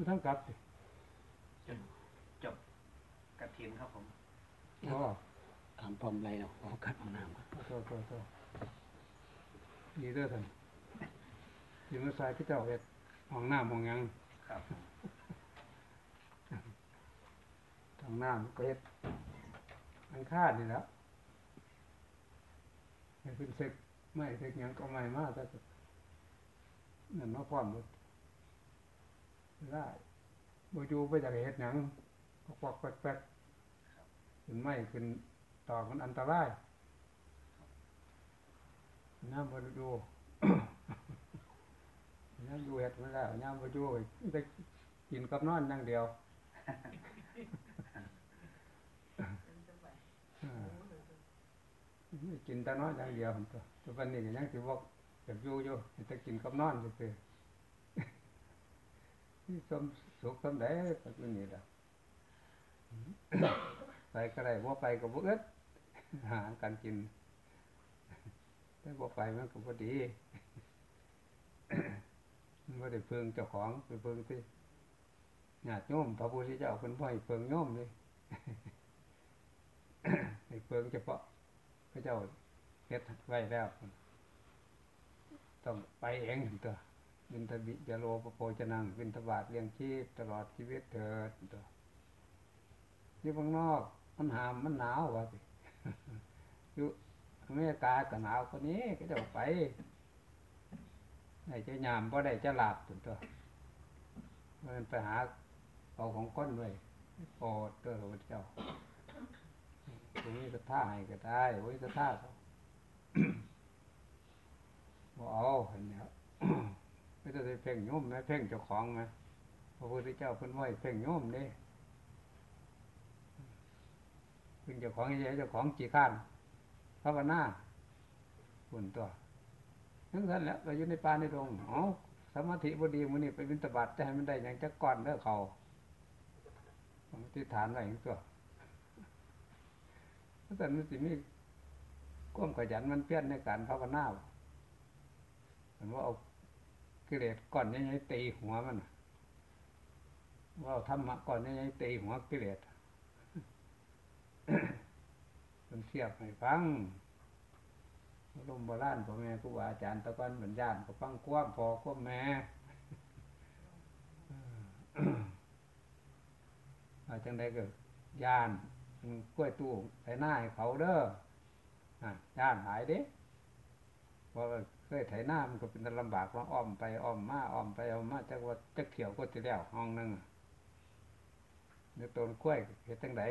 มันทั้งกลับสิจนจบกระถินครับผมอ๋อถามพร้อมไรเนาะเอากัดเอาน้ำครับโทษโทษโทษดีเด้อท่านอยืมสายพี่เจ้าเฮ็ดห้องน้ำห้องหยังครับทางน้ำก็เฮ็ดมันคาดนี่แหล้วให้ขึ้นเสกไม่เสกหยังก็ไม่มาแต่ก็นั่นมาพร้อมหมด ได้บ่อยู่ไปจากเฮ็ดหยังก็ควักแป๊กๆขึ้นไม่ขึ้นตอมันอันตรายน้ำบ่ดูน้ำอยู่เฮ็ดมันแล้วน้ำบ่อยู่ไปกินกับนอนอย่างเดียวกินแต่นอนอย่างเดียวตัวตัวนนี้ก็ยังสิบอกอยากอยู่อยู่แต่กินกับนอนซื่อ ๆนี่สมสุขสมได้ก็อยู่นี่แหละไปก็ได้บ่าไปก็บ่เอึดหาการกินแต่บ่ไปมันก็บ่ดีบ่ได้เพิงเจ้าของไปเพิงที่ญาติโยมพระพุทธเจ้าเพิ่นบ่ให้เพิงโยมเลยให้เพิงเฉพาะพระเจ้าเฮ็ดไว้แล้วต้องไปเองตัว บินทบิจโลปโภชนังบินทบาทเลี้ยงชีพตลอดชีวิตเถิดตัวอยู่ข้างนอกมันหามมันหนาวว่ะสิอยู่อเมริกาก็หนาวกว่านี้ก็จะไปได้จะยามบ่ได้จะหลับตัวตัวมันไปหาเอาของก้นไว้โปรดตัวพระเจ้าตรงนี้ก็ท่าให้ก็ได้โอ้ยก็ท่าเขาบ่เอาเห็นแล้ว ไม่ต้องไปเพ่งโยมไหมเพ่งเจ้าของไหมพระพุทธเจ้าเพิ่นไหวเพ่งโยมเด้เพ่งเจ้าของใหญ่เจ้าของจีข้านภาวนาบุญตัวนั่นท่านแหล้วเราอยู่ในป่าในดงเอ๋อสมาธิบดีมันนี่ไปบิณฑบาตจะให้มันได้อย่างจักก่อนเด้อเขาสมาธิฐานไว้อย่างตัวเพราะฉะนั้นสิมีความขยันมันเพี้ยนในการภาวนาเหมือนว่าเอา กิเลสก่อนใหญ่ๆตีหัวมันว่าธรรมะก่อนใหญ่ๆตีหัวกิเลสมันเทียบให้ฟังลมโบราณพ่อแม่ครูบาอาจารย์ตะกันบรรยานก็ฟังความพอความแม่อาจังใดก็ยานกล้วยตู้ใส่หน้าให้เขาเด้ออย่านหายเด้เพราะว่า เคยไถหน้ามันก็เป็นลำบากว่าอ้อมไปอ้อมมาอ้อมไปอ้อมมาจักว่าจักเที่ยวก็จะแล้วห้องหนึงเดี๋ยวต้นกล้วยเฮ็ดจังไหน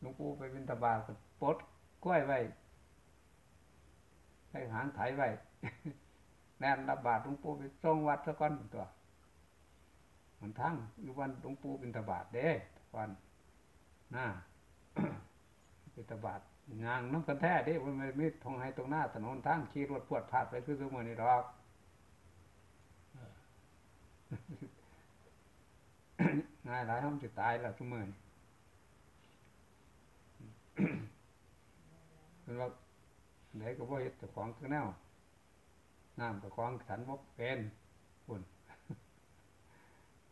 หลวงปู่ไปบิณฑบาก็ปดกล้วยไว้ให้หางไถไว้แน่นรับบาตรหลวงปู่ไปส่งวัดซะก่อนตัวมันทั้งอยู่วันหลวงปู่บิณฑบาตเด้วันน่าปิตบาท งางน้ำกันแท้เดิมันไม่มีทองให้ตรงหน้าถนนทางขี่รถพวดพาดไปคือคือมือนี่ดอกง่ายหลายห้องจะตายแล้วทุกมือนี่เป็นว่าไหนก็บ่เฮ็ดเจ้าของคือแนวน้ำกับของฉันบ่เป็นปุ่น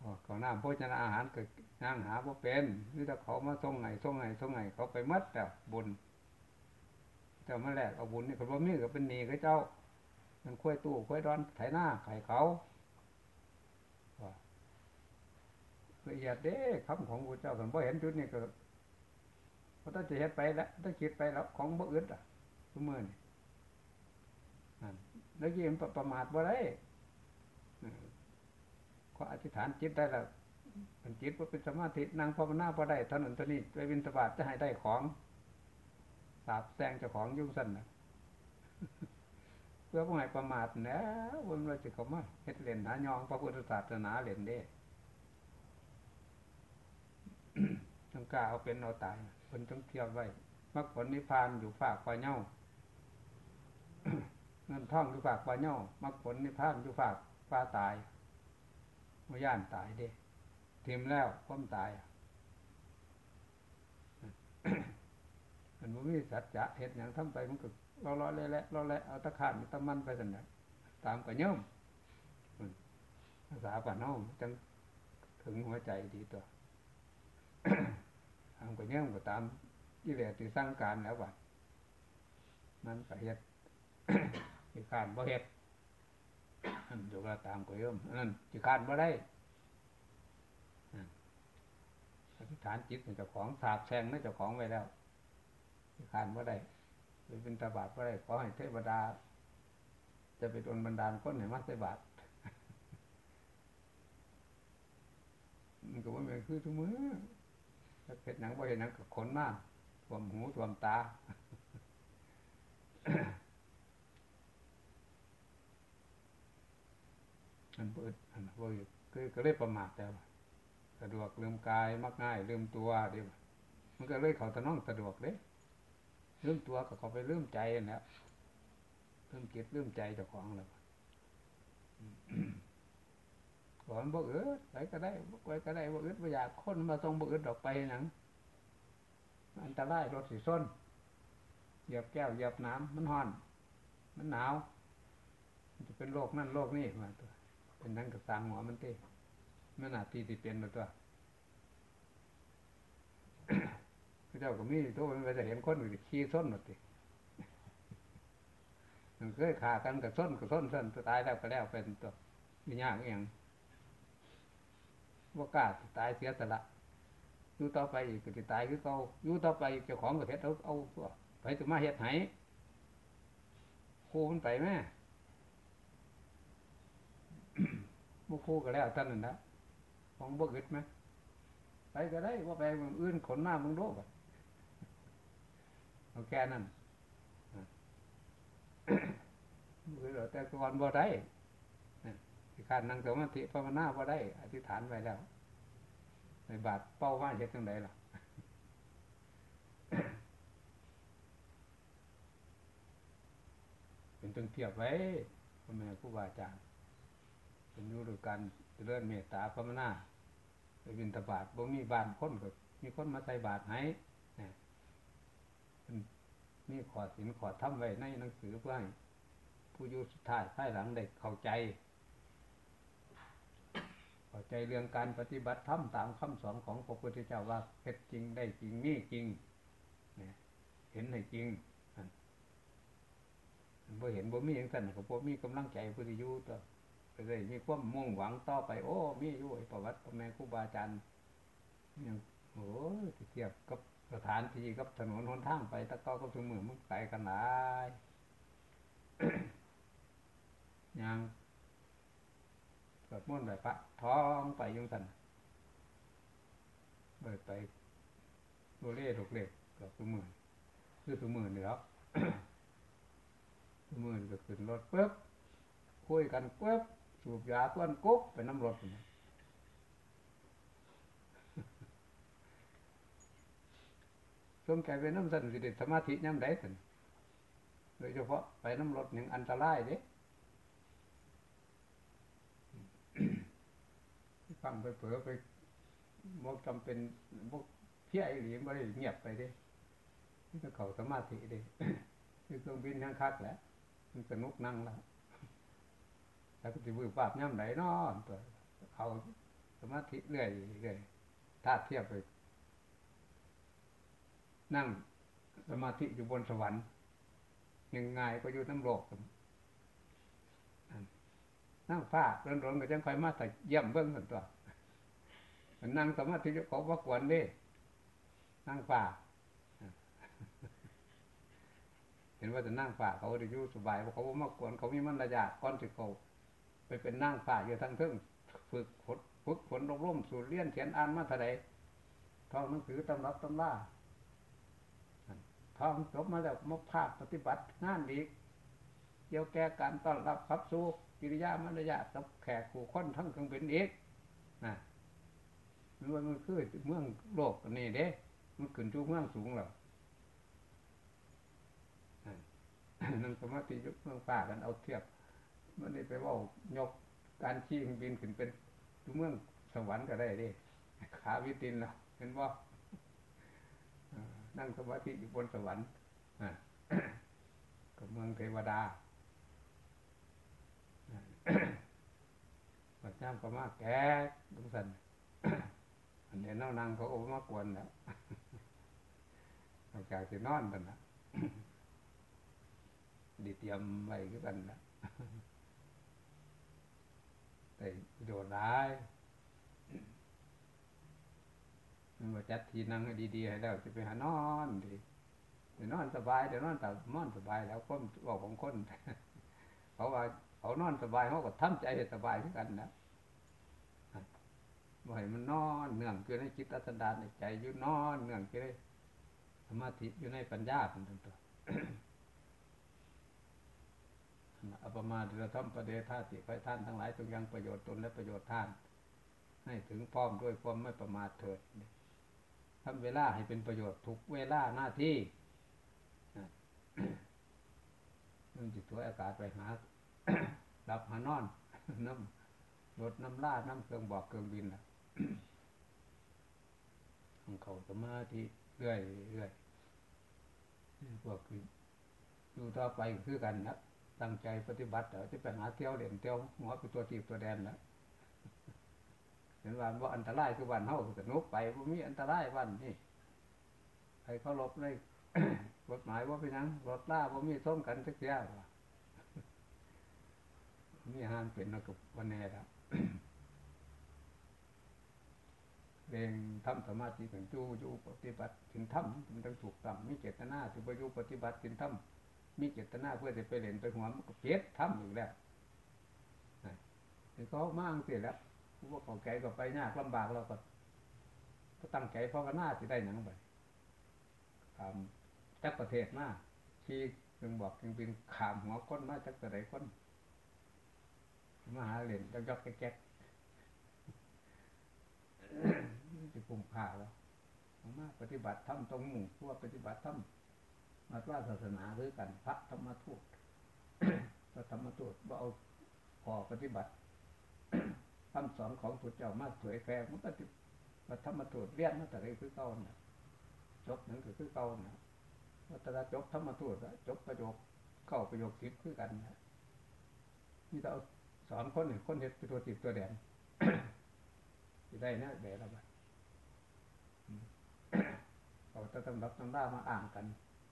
อ๋อของน้ำโภชนาอาหารก็ย่างหาบ่เป็นนี่ถ้าเขามาส่งไงส่งไงส่งไงเขาไปมัดแต่บุญ จ้ามาแลกเอาบุญนี่เขาบ่มีก็เป็นหนี้เขาเจ้า มันค่อยตู้ค่อยดอนไถหน้าไข่เขาละเอียดเด้คำของพระเจ้ากันบ่เห็นจุดนี้ก็เพราะถ้าจะเฮ็ดไปแล้วถ้าคิดไปแล้วของบ่อึดอะทุกมื้อนี่นั่นแล้วยิ่งประมาทบ่ได้ก็อธิษฐานจิตได้แล้วมันจิตว่าเป็นสมาธินั่งภาวนาพอได้เท่านั้นเท่านี้ไปวินสบาทจะให้ได้ของ สาบแซงเจ้าของยุ่งสั้นนะเพื่อผู้ให้ประมาทแล้ววันเราจะเขามาเฮ็ดเล่นหายองพระพุทธศาสนาเล่นเด้ต้องกล้าเอาเป็นเอาตายคนต้องเทียบไว้มรรคผลนิพพานอยู่ฝากปลาเน่าเงินท่องอยู่ฝากปลาเน่ามรรคผลนิพพานอยู่ฝากปลาตายม่ย่านตายเด้ทิมแล้วความตายอะ มันบ่มีสัจจะเฮ็ดหยังทำไปมันก็เราเลาะๆแหละเราแหละเอาตะขานตะมันไปสั่นน่ะตามก็ย่อมภาษาป่านเนาจังถึงหัวใจดีตัวทำก็เยี่ยมก็ตามที่เหลือที่สร้างการแล้วบัดมันก็เฮ็ดที่ขานบ่เฮ็ดอันอยู่ก็ตามก็เยี่ยมนั่นที่ขานบ่ได้อธิษฐานจิตเจ้าของสาบแช่งนั่นเจ้าของไว้แล้ว ขานบ่าได้หรือเป็นตาบาปบ่าได้ขอให้เทวดา จะไปโดนบันดาลคนให้มาใส่บาตรมันก็ว่าเป็นคือทุกมือถ้าเพ็ดหนังบ่เห็นหนังก็ขนมากทวมหูทวมตาอันเปิดอันบ่อยู่คือก็เลยประมาทแล้วสะดวกลืมกายมักง่ายลืมตัวเดียวมันก็เลยเขาตะน้องสะดวกเลย ด้ลืมตัวก็เขาไปลืมใจนั่นแหละลืมจิตลืมใจเจ้าของแล้วก่อนบ่อึดไปก็ได้บ่ไปก็ได้บ่อึดบ่อยากคนมาส่งบ่อึดดอกไปหนังอันตรายรถสิส้นเหยียบแก้วเหยียบน้ำมันฮ้อน มันหนาวมันจะเป็นโรคนั่นโรคนี่มาตัว เป็นนั่งกับสางหัวมันเต้มันอาจที่ที่เป็นมาตัว พระเจ้าก็มีตัวมันไปจะเห็นคนขี้ส้นหมดติมันเคยขากันกับส้นกับส้นส้นตายแล้วก็แล้วเป็นตัวมียากเองว่ากล้าตายเสียสละอยู่ต่อไปอีกก็จะตายคือเขาอยู่ต่อไปเจ้าของก็เฮ็ดเอาเอาตัวไปจะมาเฮ็ดไหครูมันไปแม่บุครูก็แล้วท่านนั่นนะของบ่อึดไหมไปก็ได้ว่าไปมืองอื่นขนมามืองโลก เอาแค่นั้นมือเราแต่ก่อนบ่ได้ที่ขาดนั่งสมาธิภาวนาบ่ได้ อธิษฐานไว้แล้ว ในบาทเป้าว่าเฮ็ดจังไดล่ะเป็นตึงเทียบไว้พ่อแม่ครูบาอาจารย์เป็นอยู่ด้วยกันเรื่อนเมตตาภาวนาไปบินตบาทบ่มีบานคนก็มีคนมาใส่บาทให้ มีขอสินขอทำไว้ในหนังสือเพื่อให้ผู้ยู่สุดท้ายภายหลังได้เข้าใจ เข้าใจเรื่องการปฏิบัติธรรมตามคำสอนของพระพุทธเจ้าว่าเพ็ดจริงได้จริงมีจริงเห็นให้จริงบ่เห็นบ่มีอย่างนั้นก็บ่มีกำลังใจพุทธิยุต่อไปเลยมีความมุ่งหวังต่อไปโอ้มีอยู่ไอ้ประวัติพ่อแม่ครูบาอาจารย์ยังโอ้เทียบกับ สถานที่กับถนนหนทางไปตะก้อก็ถึงมือมันไกลกันหลายยังเกิดมุ่นไปพระท้องไปยังสันเบิดไปโรเล่ถูกเล็กเกือบถึงมือคือถึงมือนี่แล้วมือก็ขึ้นรถปุ๊บคุยกันปุ๊บสูบยาต้นกุ๊กไปน้ำรถ มใจไปน้ำสันสิเด็ดสมาธิย่ำได้สันโดยเฉพาะไปน้ำรถหนึ่งอันตรายเด้ฟังไปเผลอไปมกจำเป็นมกเพี้ยหรือไม่ได้เงียบไปเด้นี่ก็เขาสมาธิเด้คือเครื่องบินยังคักแหละมันสนุกนั่งแล้วแล้วก็จะบือปาบย่ำไหนนอนตัวเขาสมาธิเรื่อยเรื่อยถ้าเทียบไป นั่งสมาธิอยู่บนสวรรค์ยังไงก็อยู่น้ำโลกนั่งฟ้าร้อนๆก็จังคอยมาแต่เยี่ยมเบิ้องกันตัวนั่งสมาธิอยู่ของวักวันนี่นั่งฟ้าเห็นว่าจะนั่งฝ่าเขาจะอยู่สบายเพราะเขามากวนเขามีมันระยะก้อนสิเขาไปเป็นนั่งฝ่าอยู่ทั้งทึ่งฝึกฝนฝึกฝนร่มสูตรเลี้ยนเขียนอ่านมาเท่าไรท่องหนังสือตำรับตำล่า ท่องจบมาแล้วมาภาคปฏิบัติงานอีกเกี่ยวแก่การต้อนรับขับสู้กิริยามารยาทกับแขกขู่ค้นทั้งเครื่องบินอีกนะมันมันคือเมืองโลกนี่เด้ มันขึ้นจูเมืองสูงแล้วนั่งสมาธิยกเมืองฟ้ากันเอาเทียบ มันนี่ไปว่ายกการชี้เครื่องบินขึ้นเป็นทุเมืองสวรรค์ก็ได้ดิขาวิตินแล้วเห็นว่า นั่งสมาธิอยู่บนสวรรค์กับเมืองเทวดาย่ามก็มาแก่ดุสันอันนี้เน่านั่งเขาโอมากวนแล้วนอกจากจะนอนกันนะดีเตรียมไว้กันนะแต่โยชน์ร้าย มันมาจัดทีนั่งให้ดีๆให้แล้วจะไปหานอนดีเดี๋ยวนอนสบายเดี๋ยวนอนแต่นอนสบายแล้วคนบอกของคนเขาะว่าเขานอนสบายเขาก็ทำใจให้สบายคือกันนะบ่ให้มันนอนเนื่องคือในจิตอัสดานในใจอยู่นอนเนื่องคือในสมาธิอยู่ในปัญญาเป็นตัวอัปมาเดือธรรมประเดธาติไฟท่านทั้งหลายจงยังประโยชน์ตนและประโยชน์ท่าน ให้ถึงพร้อมด้วยความไม่ประมาทเถิด ทำเวลาให้เป็นประโยชน์ทุกเวลาหน้าที่มันจิตตัวอากาศไปหาหลับหานอนน้ำรถน้ำล่าน้ำเครื่องบอกเครื่องบินล่ะของเขาสมาธิเรื่อยเรื่อยพวกคืออยู่ต่อไปคือกันนะตั้งใจปฏิบัติเดี๋ยวจะไปหาเที่ยวเด่นเที่ยวหัวเป็นตัวทีบตัวแดนแล้ว เห็นว่าว่าอันตรายคือวันเฮาสนุกไปว่ามีอันตรายวันนี่ใครเขาลบในกฎหมายว่าเป็นยังรถล่าว่ามีส้มกันสักเที่ยวว่ะมีห้ามเป็นนะกับวันแน่ล้วเร่งทำสมาธิถึงจูจูปฏิบัติถึงทำมันต้องถูกต้องมีเจตนาถึงประยุปฏิบัติถึงทำมีเจตนาเพื่อจะไปเล่นไปหัวมันก็เพียทำอยู่แล้วถึงเขามากเสียแล้ว พวกเขาแก่ก็ไปยากลำบากเราก็ก็ตั้งใจเพราะว่าหน้าจะได้หนังไปทำจักประเทศมาชี้จึงบอกจึงเป็นขามหัวก้นมาจักกระไรก้นมาหาเล่นจักยกแก๊กจะปุ่มผ่าแล้วมาปฏิบัติธรรมตรงหมู่พวปฏิบัติธรรมมาว่าศาสนาหรือกันพระธรรมทูตพระธรรมทูตว่าเอาพอปฏิบัติ คำสอนของพระเจ้ามาสวยแฝงมันก็ติพระธรรมทูตเรียนมาแต่ไรคือเก่านะจบหนังสือคือเก่านะวัตระจบธรรมทูตจบประโยคเข้าประโยคคิดคือกันนะนี่เราสอนคนหนึ่งคนเห็ดเป็นตัวติดตัวแดนจะได้นะแบบละบัดเขาจะต้องรับตำรามาอ่านกัน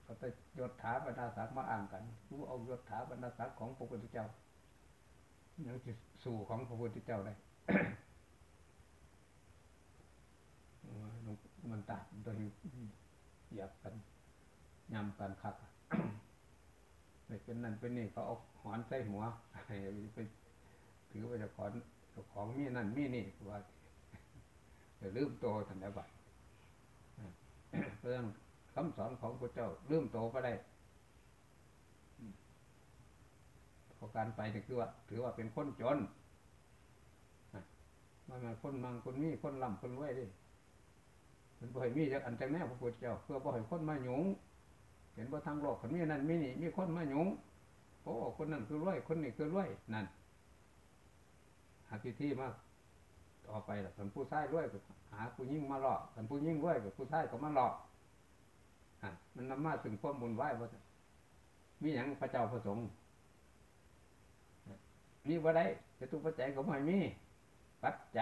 เขาจะยศถาบรรดาศักดิ์มาอ่านกันรู้เอายศถาบรรดาศักดิ์ของพระพุทธเจ้ายังจะสู่ของพระพุทธเจ้าได้ มันตัดตัวนี้เหยียบกันยำกันคักเป็นนั่นเป็นนี่เขาเอาหอนใส่หัวไปถือว่าจะขอนของมีนั่นมีนี่ว่าจะลืมโตทันได้บัดเรื่องคำสอนของพระเจ้าลืมโตก็ได้พอการไปนี่คือว่า ถือว่าเป็นคนจน มันมาคนมังคนมีคนลำคนรวยดิมันบ่อยมีจากอันแต่แม่พระพุทธเจ้าเพื่อบ่อยคนมาหยงเห็นว่าทางโลกคนมีนั่นมีนี่มีคนมาหยุงโอ้คนนั้นคือรวยคนนี้คือรวยนั่นหาพิธีมาต่อไปล่ะคนผู้ชายรวยก็หาผู้ยิ่งมาหลอกคนผู้ยิ่งรวยก็ผู้ชายก็มาหลอกอะมันนำมาถึงความบุญไหวว่ามีอย่างพระเจ้าพระสงฆ์มีว่าได้จะตุปัจจัยก็ไม่มี ปัดใจ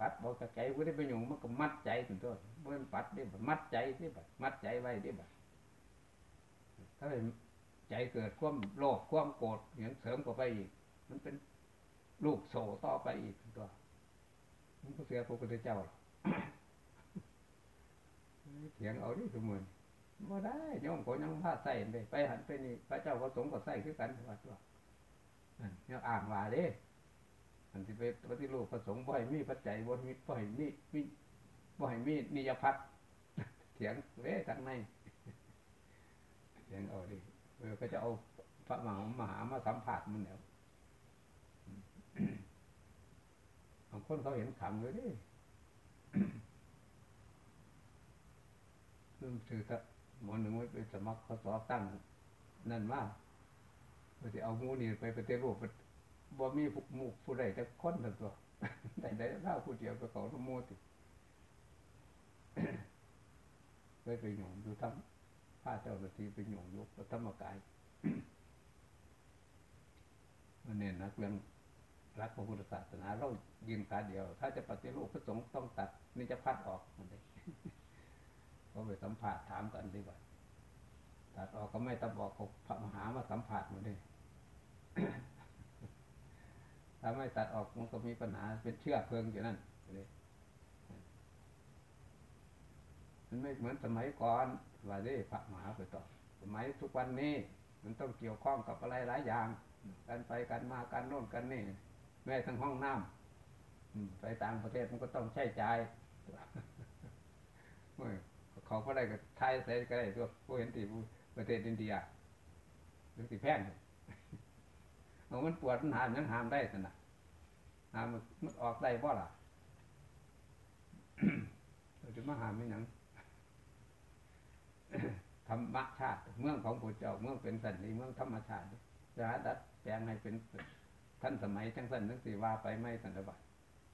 ปัดบอกกับใจกูได้ไปหยุ่มันก็มัดใจถึงตัวเมื่อปัดได้แบบมัดใจที่แบบมัดใจไว้ที่แบบถ้าใจเกิดความโลภความโกรธอย่างเสริมเข้าไปอีก มันเป็นลูกโซ่ต่อไปอีกตัวมันก็เสียพระพุทธเจ้าเถียงเอาดิสมุนว่ได้โยมก็ยังพาใส่ไปไปหันไปนี่พระเจ้าพระสงก็ใส่คือกันว่าตัวเนี่ยอ่างว่าเด้ นที่ไปปฏิรูปประสงค์บ่อยมีปัจจัยบ่มีบ่อยมีมีบ่อยมีนิยพัฒเถียงเว้ทางในเถียงเอาดิเออก็จะเอาพระมหามหามาสัมผัสมันแล้วบางคนเขาเห็นขำเลยดิเรื่งถือถ้าหมอหนึ่งไว้ไปสมัครเขาสอบตั้ง นั่นมากเพื่อจะเอางูนี่ไปปฏิรูป บ่มีผู้มูผู้ใดแต่คนทั้งตัวแต่ได้เล่าผู้เดียวไปเขาละโมติเคยไปหย่งดูทั้งผ้าเจ้าหน้าที่ไปหย่งยกธรรมกายมันเน้นนักเรื่องรักพระพุทธศาสนาเรายืนขาเดียว ถ้าจะปฏิรูปพระสงฆ์ต้องตัดนี่จะพัดออกมันเลยก็ไปสัมผัสถามกันดีกว่าตัดออกก็ไม่ตัดออกก็พระมหามาสัมผัสมันเลย ถ้าไม่ตัดออกมันก็มีปัญหาเป็นเชื้อเพลิงอยู่นั่นเลยมันไม่เหมือนสมัยก่อนว่าได้พระมหาไปต่อสมัยทุกวันนี้ มันต้องเกี่ยวข้องกับอะไรหลายอย่างการไปกันมากันโน่นกันนี่แม้ทั้งห้องน้ำอืมไปต่างประเทศมันก็ต้องใช้จ่ายเว้ยเขาก็ได้กับไทยใส่ก็ได้ตัวผู้เห็นที่ประเทศอินเดียหรือที่แพง เอมันปวดมันหามยังหามได้สินะหามมันออกได้บ่ล่ะเราจะมาหามไม่ยังธรรมชาติ เมืองของพระเจ้าเมืองเป็นสันนิเมืองธรรมชาติจะดัดแปลงให้เป็นท่านสมัยจังสันนึกสิว่าไปไม่สันตบัติ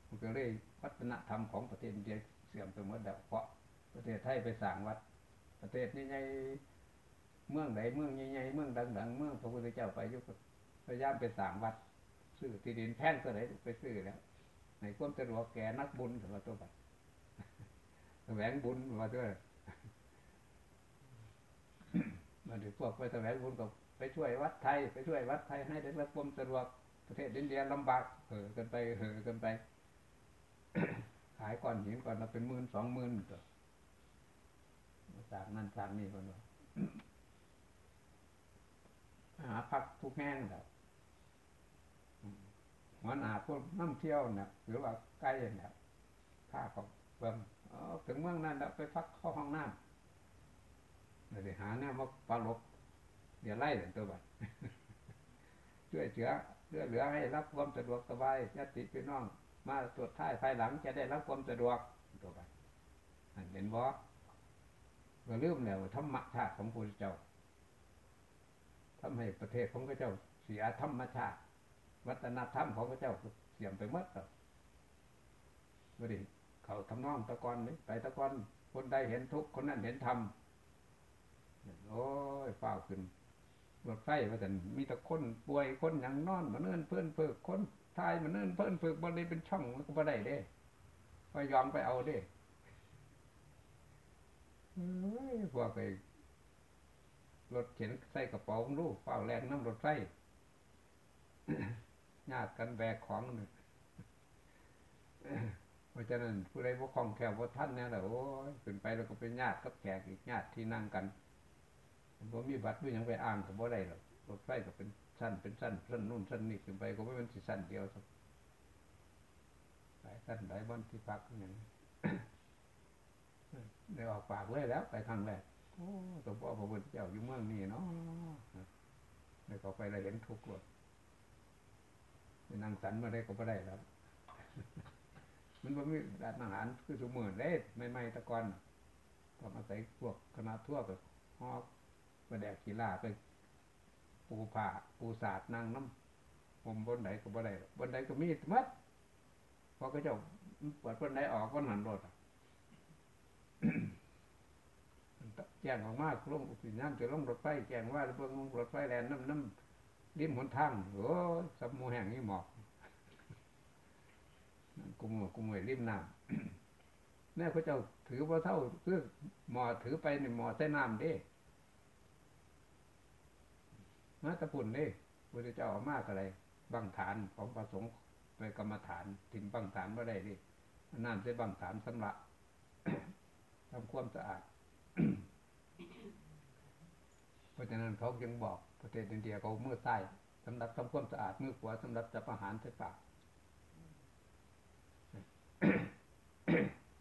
มันก็เลยวัฒนธรรมของประเทศอินเดียเสื่อมไปหมดแล้วเพราะประเทศไทยไปสร้างวัด ประเทศใหญ่เมืองใดเมืองใหญ่ๆเมืองดังๆเมืองพระพุทธเจ้าไปยุค พยายามไปสร้างวัดซื้อที่ดินแพงก็ไหนไปซื้อแล้วในความสะดวกแก่นักบุญถือว่าตัวบัดแสวงบุญว่าตัวมาถึงพวกไปแสวงบุญก็ไปช่วยวัดไทยไปช่วยวัดไทยให้ได้รับความสะดวกประเทศอินเดียลำบากเห่อกันไปเห่อกันไป ขายก้อนหินก่อนเราเป็นหมื่นสองหมื่นตัวจากนั่นจากนี่คนว่าหาพักทุกแห้งแล้ว หัวหน้าพวกน้ำเที่ยวเนี่ยหรือว่าใกล้เนี่ยถ้าเขาเบิ่งอ๋อถึงเมืองนั้นแล้วไปพักเข้าห้องน้ำเดี๋ยวหาเนี่ยมาปลาลบเดี๋ยวไล่เดี๋ยวตัวบัดช่วยเชื้อเพื่อเหลือให้รับความสะดวกสบายญาติพี่น้อง มาตรวจท้ายภายหลังจะได้รับความสะดวกตัวบัดอันเห็นบ่ก็ลืมแล้วธรรมชาติของพระเจ้าทำให้ประเทศของพระเจ้าเสียธรรมชาติ วัฒนธรรมของพระเจ้าเสื่อมไปหมดแล้วไม่ได้เขาทำนองตะกอนเลยไปตะกอนคนใดเห็นทุกคนนั้นเห็นธรรมโอ้ยฟ้าวขึ้นรถไฟว่าแต่มีแต่คนป่วยคนอย่างนอนมาเนื่นเพื่อนเพิกคนทายมาเนื่นเพื่อนเพิกบนนี้เป็นช่องก็บ่ได้เด้ไปยอมไปเอาเด้พวกไอ้รถเข็นใส่กระเป๋าลูกเฝ้าแรงน้ำรถไฟ ญาติกันแบกของหนึ่งเพราะฉะนั้นผู้ใดบ่าคล่องแคล่วบ่าท่านเนี่ยแหละโอ้ยขึ้นไปแล้วก็เป็นญาติกับแขกอีกญาติที่นั่งกันบ่มีบัตรบ่หยังไปอ้างก็บ่ได้หรอกรถไฟก็เป็นสั้นเป็นสั้นสั้นนู่นสั้นนี่ขึ้นไปก็ไม่เป็นสิสั้นเดียวสักหลายสั้นหลายบอนที่พักอย่างนี้ได้ออกปากเลยแล้ว ไปครั้งแรกโอ้ตัวพ่อพระพุทธเจ้าอยู่เมืองนี้เนาะเดี๋ยวขาไปเราเห็นทุกข์ นั่งสันมาได้ก็ไม่ได้แล้วมันบ่มีร้านอาหารคือสมือเด้ไม่ไม่ๆตะกอนต้อาศัยพวกคณะทั่วกับฮอกมาแดกกีฬาไปปูผ่าปูศาสตร์นั่งน้ำผมบนไหนก็บ่ได้บนไหนก็มีมัดพอก็เจ้าเปิดบนไหนออกบนหันรถแจ้งออกมากลงสิน้ำจะลงรถไฟแจ้งว่าเบิ่งรถไฟแลนน้ำน้ำ ริมหนทางโอ้ยสมูแห่งนี้หมอกกุมกุมไว้ริมน้ำแม่เขาเจ้าถือว่าเท่าคือหมอถือไปในหมอใส่น้ำเด้มาตะปุ่นเด้พระเจ้าเอามากอะไรบังฐานของพระสงฆ์ไปกรรมฐานถิ่มบังฐานว่าได้ดิน้ำใส่บังฐานสำหรับทำความสะอาด เพราะฉะนั้นเขายังบอก ประเทศอินเดียเขามือใต้สำหรับทำความสะอาดมือขวาสำหรับจับอาหารใส่ปาก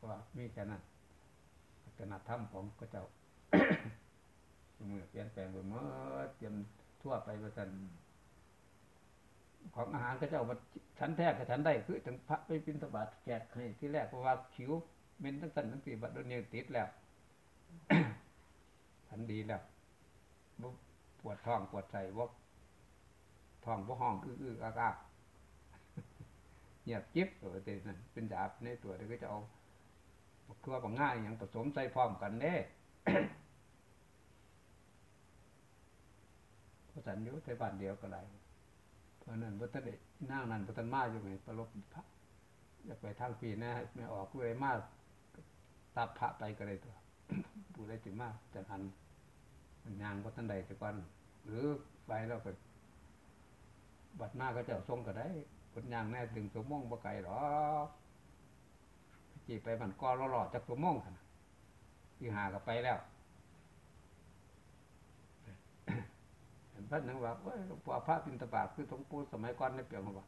ก็มีแค่นั้นวัฒนธรรมของพระเจ้าเมื่อเปลี่ยนแปลงไปเมื่อเตรียมทั่วไปว่าสันของอาหารพระเจ้าว่าฉันแท้กับฉันได้คือถึงพระไปบินสบาตแจกให้ที่แรกเพราะว่าขิวเม็นทั้งสันทั้งสี่บัดโดนเนี่ยติดแล้วฉันดีแล้วบ่ ปวดท้องปวดใจว่าท้องบ่ห้องอื้อๆอากากเงียบจิ๊บตัวเด็นั่นเป็นดาบในตัวเด็กก็จะเอาคือว่าบางง่ายอย่างผสมใส่พร้อมกันเด้พระสันอยุใส่บ้านเดียวก็ได้เพราะนั้นพระท่านนั่งนั่นพระท่านมาอยู่ไงประลบพระอยากไปทางปีนะไม่ออกก็เลยมาตับพระไปก็เลยตัวผู้ได้จึงมาแต่หันมัน ยางพระท่านใดแต่ก่อนหรือไปแล้วก็บัดหน้าก็เจ้าทรงก็ได้คนยางแน่ถึงสมมงบ่ไกลหรอจีไปมันก็รอดจากสมมงหั่นะที่หาก็ไปแล้วเห็นพระนังว่าเอ้ยหลวงพ่อพระบินตบาทคือหลวงปู่สมัยก่อนนี่เปลี่ยนมาว่า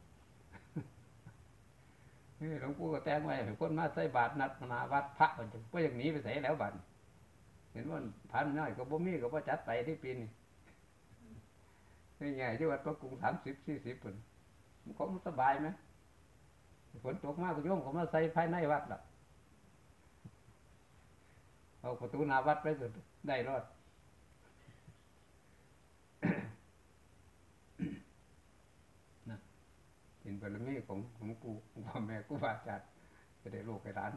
นี่หลวงปู่ก็แต่งไว้คนมาใส่บาตรนัดมาวัดพระมันจะก็อย่างหนี้ไปใส่แล้วบัดนี้ เห็นว่าพันน้อยก็บ่มีก็บ่จัดไปที่ปีนี้นี่ไงที่วัดพระกรุงสามสิบสี่สิบคนมันก็สบายไหมฝนตกมากก็โยมก็มาใส่ภายในวัดละเอาประตูหน้าวัดไปสุดได้รอดเป็นบารมีของหลวงปู่ของพ่อแม่ครูบาอาจารย์จะได้ลูกให้หลาน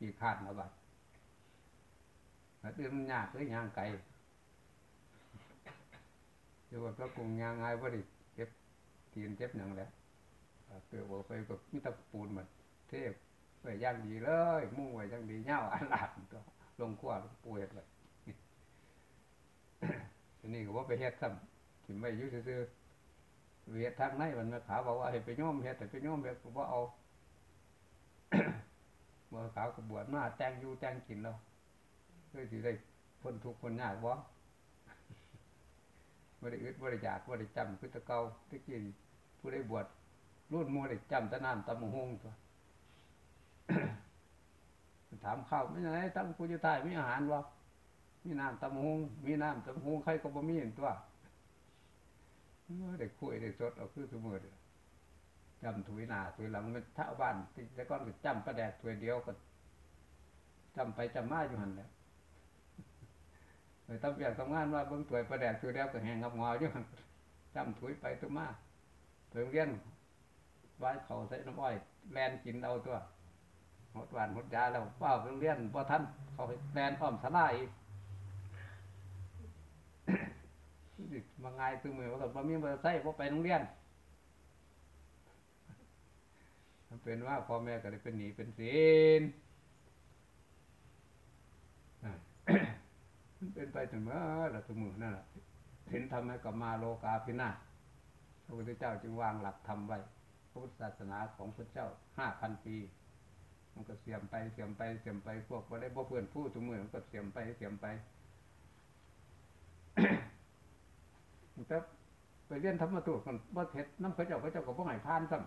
มีคาดมาบัด แล้วเดือนมันยากเลยยางไกลเดี๋ยวว่าพระกรุงยางไงว่าดิเจ็บเตียนเจ็บหนังแล้วเกิดว่าไปกับมิตรปูนมันเทพไปย่างดีเลย มุ่งไว้ย่างดีเง่าอันหลาดตัวลงขั้วลงปูเห็ดเลยทีนี้ก็ว่าไปเฮ็ดซ้ำถิ่มไม่ยุ่ซื่อๆเวียดทางในมันมาขาบอกว่าให้ไปโยมเฮ็ดแต่ไปโยมเฮ็ดก็บ่เอาเมื่อขาวกบวชมาแต่งอยู่แต่งกินแล้ว เพื่อสิได้พ้นทุกข์พ้นยากบ่บ่ได้อึดบ่ได้อยากบ่ได้จำคือแตะเก่าแตะกี้ผู้ได้บวชรุ่นมู่ได้จำตะน้ำตำบักหงตัวถามข้าวไม่ไหนตั้งผู้อยู่ใต้มีอาหารบ่มีน้ำตำบักหงมีน้ำตำบักหงใครก็บ่มีเห็นตัวเมื่อได้คุยได้สดเอาคือสมือเด้อจำถุยหนาถุยหลังมันเท่าบ้านแต่ก่อนก็จำประแดกถุยเดียวก็จำไปจำมาอยู่หันแหล้ว ไปทำเวียกทำงานว่าเบิ่งถุยประแดกถุยเดียวก็แหงงับงออยู่หันจำถุยไปตัวมาไปโรงเรียนไว้เขาใส่น้ำอ้อยแลนกินเอาตัวหดหวานหดยาแล้วเป้าไปโรงเรียนพอท่านเขาแลนอ้อมสลาอีกสิมาง่ายคือมือว่ากับบมีมอเตอร์ไซค์บ่ไปโรงเรียนมันเป็นว่าพ่อแม่ก็ได้เป็นหนี้เป็นสินอ่า มัน เป็นไปถึงเมื่อละถึงมือนั่นแหละเห็นทำให้กับมาโลกาพินาศพระพุทธเจ้าจึงวางหลักธรรมไว้พระพุทธศาสนาของพระเจ้าห้าพันปี มันก็เสื่อมไปเสื่อมไปเสื่อมไปพวกบ่ได้บ่เพื่อนผู้ทุกมือมันก็เสื่อมไปเสื่อมไปแต่ไปเรียนธรรมทูตกันบ่เฮ็ดน้ำเขาเจ้าเขาเจ้าก็บ่ให้ผ่านซ้ำ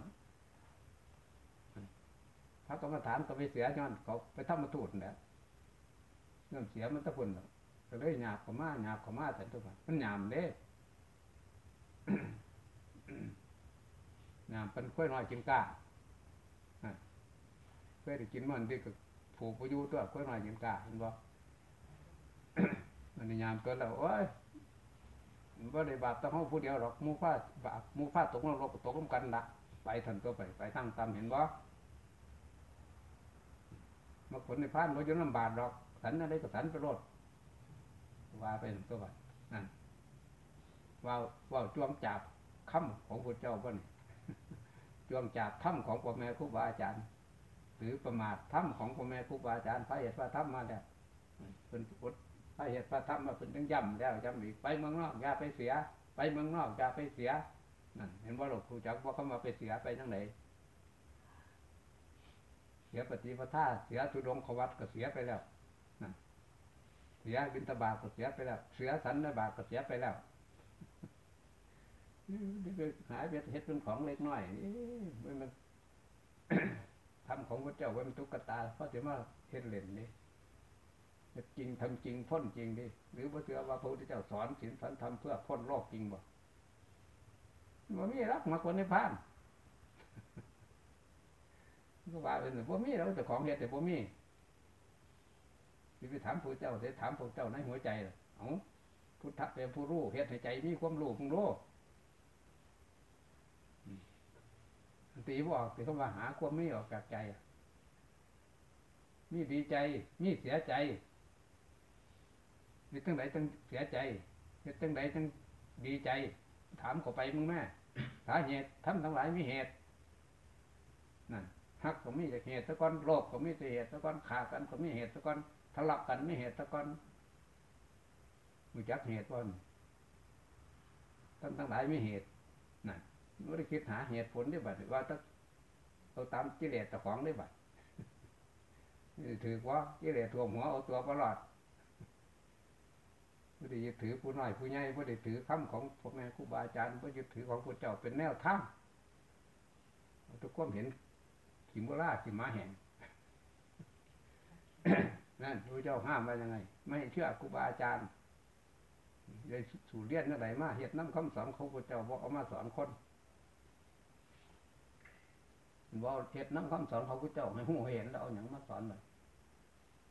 พระกรรมฐานก็ไปเสียย้อนเขาไปธรรมทูตนั่นแหละเรื่องเสียมันตะพุ่นน่ะก็ เลยหยาบเข้ามาหยาบเข้ามาแต่ตัวมันหยามเด้หยามเป็นค่อยน้อยกินกล้าอะเคยได้กินมันที่ก็ผูกไปอยู่ตัวค่อยน้อยกินกล้าเห็นบ่มันนี่ยามตัวแล้วโอ้ยบ่ได้บาปต้องเฮาผู้เดียวหรอกมู่ฟ้าบาปมู่ฟ้าตกนรกก็ตกนำกันละไปทันตัวไปไปทางตามเห็นบ่มาผลในพานบ่อยู่ลำบากดอกสันอะไรก็สันไปโลด ว่าไปนั่นตัวบัดนั่นว่าว่าจวงจับคำของพระเจ้าบ่นี่จวงจับธรรมของพ่อแม่ครูบาอาจารย์หรือประมาทธรรมของพ่อแม่ครูบาอาจารย์พระเหตุพระธรรมมาแล้วเพิ่นอดพระเหตุพระธรรมมาเป็นทั้งย่ำแล้วย่ำอีกไปเมืองนอกอย่าไปเสีย ไปเมืองนอกอย่าไปเสียนั่นเห็นว่าหลวงครูจักว่าเขามาไปเสียไปทั้งไหนเสียปฏิปทาเสียทุดงขวัตก็เสียไปแล้ว เสียบินตบาทก็เสียไปแล้ว เสียสันนบาทก็เสียไปแล้วนี่คือหายเบ็ดเฮ็ดเป็นของเล็กน้อยนี่มันมันทำของพระเจ้าไว้มันตุ๊กตาเพราะถือว่าเฮ็ดเล่นนี่จริงทำจริงพ้นจริงดิหรือว่าเชื่อว่าพระพุทธเจ้าสอนศีลสอนธรรมเพื่อพ้นโลกจริงบ่บ่มีรักมาคนในพานก็ว่าเป็นบ่มีเราแต่ของเฮ็ดแต่บ่มี สิไปถามพระเจ้าสิถามพระเจ้าในหัวใจล่ะเอ้าพุทธะเป็นผู้รู้เฮ็ดให้ใจมีความรู้พึงรู้ตีบออกตีเขามาหาความมีออกจากใจ มีดีใจ มีเสียใจเฮ็ดจังไดจังเสียใจเฮ็ดจังไดจังดีใจ ถามเขาไปมึงแม่สาเหตุทำทั้งหลายมีเหตุนั่นฮักก็มีแต่เหตุตะก้อนโลภก็มีแต่เหตุตะก้อนขากันก็มีเหตุตะก้อน ทะเลาะกันไมีเหตุตะกอนมือจักเหตุว่าทั้งทั้งหลายไมีเหตุนั่นไม่ได้คิดหาเหตุผลได้บัดว่าต้องเอาตามกิเลสตะของได้บัดถือว่ากิเลสทวมหัวเอาตัวประหลอดไม่ได้ยึดถือผู้น้อยผู้ใหญ่ไม่ได้ถือคำของพ่อแม่ครูบาอาจารย์ไม่ยึดถือของพระเจ้าเป็นแนวทางทุกความเห็นขิมโบราขิมมาแห่ง นั่นพระเจ้าห้ามไว้ยังไง ไม่เชื่อครูบาอาจารย์เลยสู่เรียนนั่นไหนมาเหตุน้ำคำสอนของพระเจ้าบอกเอามาสอนคนบอกเหตุน้ำคำสอนของพระเจ้าให้หูเห็นแล้วเอาอย่างมาสอนมัน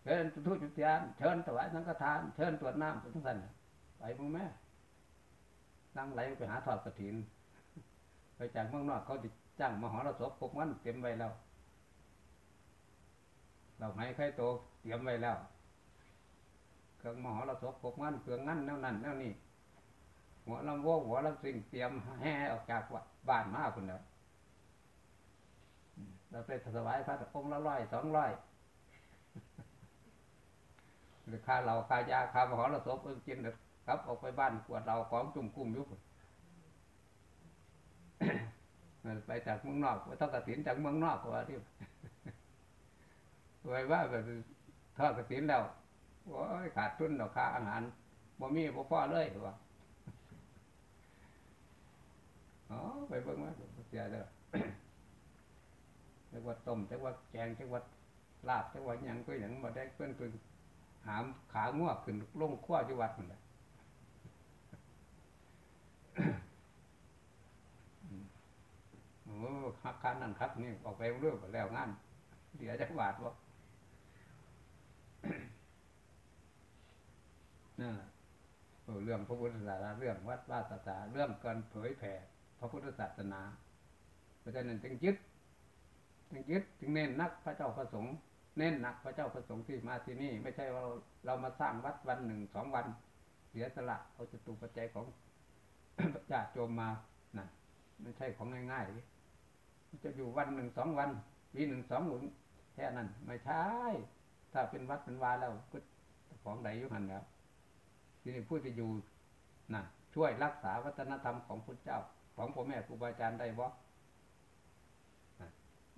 เชิญทูจุดเทียนเชิญถวายสังฆทาน เชิญตรวจน้ำทุกท่านน่ะไปมึงแม่นั่งไหลไปหาทอดกระถิน ไปจากเมืองนอกเขาติจ้างมหรสพพกมันเต็มไว้แล้ว เราให้ใครโตเตรียมไว้แล้ว เครื่องมหรสพพกมันเครื่องงั้นแนวนั้นแนวนี้หัวลำโวหัวลำสิ่งเตรียมแห่ออกจากบ้านมาคุณแล้วเราไปถวายพระองค์ละร้อยสองร้อยหรือค่าเราค่ายาค่ามหรสพเออกินครับออกไปบ้านกวดเราของจุ่มกุ้มยุบไปจากเมืองนอกไปทอดกระถินจากเมืองนอกกว่าที่ ไว้ว่าแบบทอดกระถินแล้วโอ้ยขาดทุนดอกค่าอาหารบ่มีบ่พอเลยว่าอ๋อไปเบิ่งว่าเสียเด้อจักว่าต้มจักว่าแกงจักว่าลาบจักว่าหยังก็หยังบ่ได้เพิ่นเพิ่นหามขาง่วขึ้นลงขั้วอยู่วัดนั่นแหละโอ้คักคันนั่นคักนี่ออกไปเรื่อยไปแล้วงานเดี๋ยวจะบาดวะ นะเรื่องพระพุทธศาสนาเรื่องวัดวาศาสนาเรื่องการเผยแผ่พระพุทธศาสนาเพราะฉะนั้นจึงยึดจึงยึดจึงเน้นนักพระเจ้าพระสงฆ์เน้นหนักพระเจ้าพระสงฆ์ที่มาที่นี่ ไม่ใช่ว่าเรามาสร้างวัดวันหนึ่งสองวัน เสียสละเอาจตุปัจจัยของญาติโยมมานะไม่ใช่ของง่ายๆจะอยู่วันหนึ่งสองวันปีหนึ่งสองหนุนแค่นั้น ไม่ใช่ ถ้าเป็นวัดเป็นวาแล้วก็ของใดอยุหันแล้วทีนี้ผู้ที่อยู่นะช่วยรักษาวัฒนธรรมของพระเจ้า ของพ่อแม่ครูบาอาจารย์ได้บ่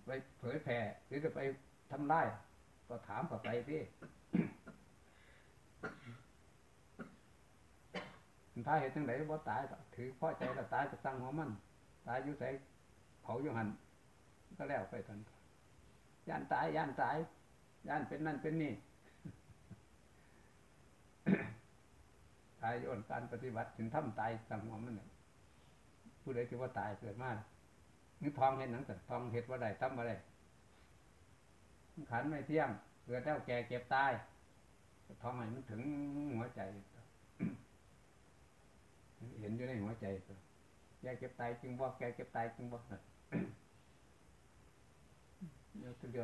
ไปเผยแผ่หรือจะไปทำลายก็ถามกับไปที่ถ้าเหตุจังไดบ่ตายถือพ่อใจแล้วตายก็ตั้งหัวมัน ตายอยู่ใส่เผาอยู่หันก็แล้วไปทันย่านตายย่านตาย ย่านเป็นนั่นเป็นนี่ตายย้อนการปฏิบัติถึงถ้ำตายตังหัวมันเนี่ยผู้ใดที่ว่าตายเกิดมานึกทองเห็นหนังแต่ทองเห็ดว่าใดทำว่าใดขันไม่เที่ยงเกิดแล้วแก่เก็บตายทองไหนมันถึงหัวใจ เห็นอยู่ในหัวใจแก่เก็บตายจึงบ่แก่เก็บตายจึงบ่เดี๋ยวเรื่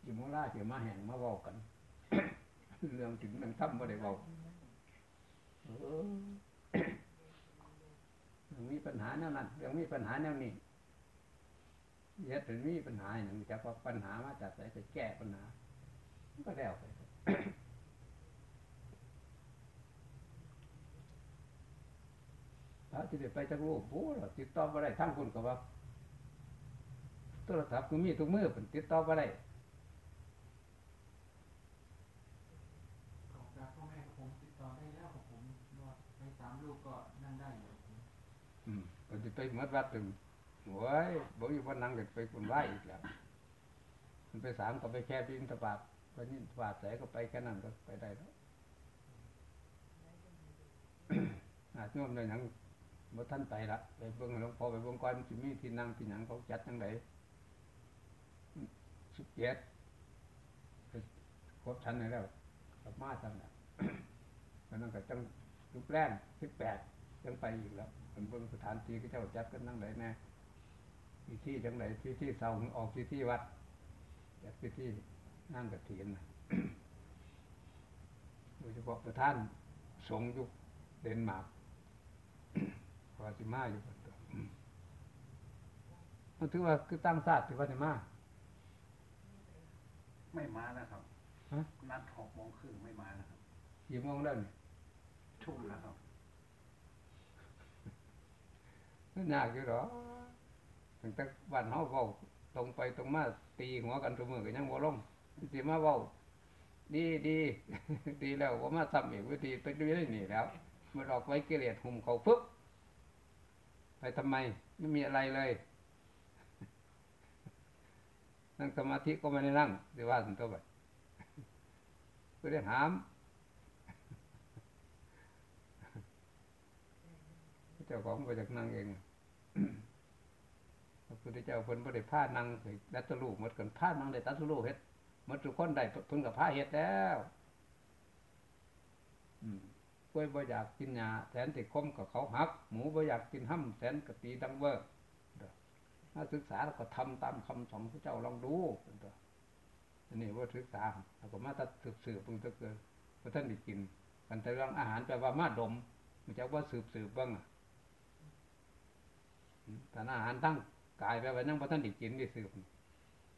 องอยู่มล่าเสียมาแห่งมาเว้ากัน เรื่องถึงมันทำบ่ได้เว้าเออเรื่องมีปัญหาแนวนั้นเรื่องมีปัญหาแนวนี้ยอะถึงมีปัญหาอย่างนี้จะพอปัญหามาจากไหนจะแก้ปัญหา ก็แล้วไปพระที่ได้ไปจากโลกโอ้เราติดต่อมาได้ทั้งคนกับว่าโทรศัพท์ก็มีทุกมือเป็นติดต่อมาได้ ของจากพ่อแม่ของผมติดต่อได้แล้วของผมว่าไปสามลูกก็นั่งได้อยู่ อืม ก็จะไปหมัดวัดถึงโอ้ยบอกอยู่วันนั่งก็ไปคนไหวอีกแล้วมันไปสามก็ไปแค่พิมพ์ตะบาดไปนี่ตบาดแสก็ไปแค่นั้นก็ไปได้แล้วอาจโยมเลยหนังบ่ท่านไปละไปเบิ่งหลวงพ่อไปเบิ่งก่อนสิมีที่นั่งที่หยังเขาจัดจังไดสิบเจ็ดครบชั้นแล้วกลับมาจังน่ะแล้วนั่นก็จังยุคแรกสิบแปด จังไปอีกแล้วมันเบิ่งสถานที่ที่เจ้าจัดกันนั่งไหนแน่ที่ที่จังไหนที่ที่เสาออกที่ที่วัดจัดที่ที่นั่งกระเถียนน่ะโดยเฉพาะประธานสงฆ์ยุคเดนมาร์กคก็ว่าสิมาอยู่พุ่นตัวอืมมันถือว่าคือตั้งศาสตร์ถือว่าสิมาไม่มาแล้วครับฮะนัดหกโมงครึ่งไม่มาแล้วครับกี่โมงแล้วนี่ทุ่มแล้วครับ มันยากอยู่หรอตั้งแต่วันเฮาเว้าตรงไปตรงมาตีหัวกันทุกมือก็ยังบ่ลงสิมาเว้าดีดีดีแล้วบ่มาซ้ำอีกวิธีไปดูได้นี่แล้วมันออกไว้กิเลสหุ่มเขาปึ๊บไปทำไมไม่มีอะไรเลยนั่งสมาธิก็ไม่ได้นั่งสิว่าสันตัวบัดก็ได้หาม เจ้าของก็จากนั่งเองพระพุทธเจ้าเพิ่นบ่ได้พานั่งไปดัตตลูกหมดกันพานั่งได้ตัตตลูกเฮ็ดหมดทุกคนได้เพิ่นก็พาเฮ็ดแล้วอืมกล้วยบ่อยากกินหญ้าแสนสิคมกับเขาหัก หมูบ่อยากกินห้ำแสนก็ตีดังเบ้อเด้อมาศึกษาแล้วก็ทำตามคำสอนพระเจ้าลองดูเด้ออันนี้ว่าศึกษาแล้วก็มาตัดสืบสืบเพิ่งจะเกิดพระท่านได้กินกันแต่เรื่องอาหารแปลว่ามาดมมันจะว่าสืบสืบบ้างอะ แต่อาหารตั้งกายไปว่านั่งพระท่านได้กินได้สืบ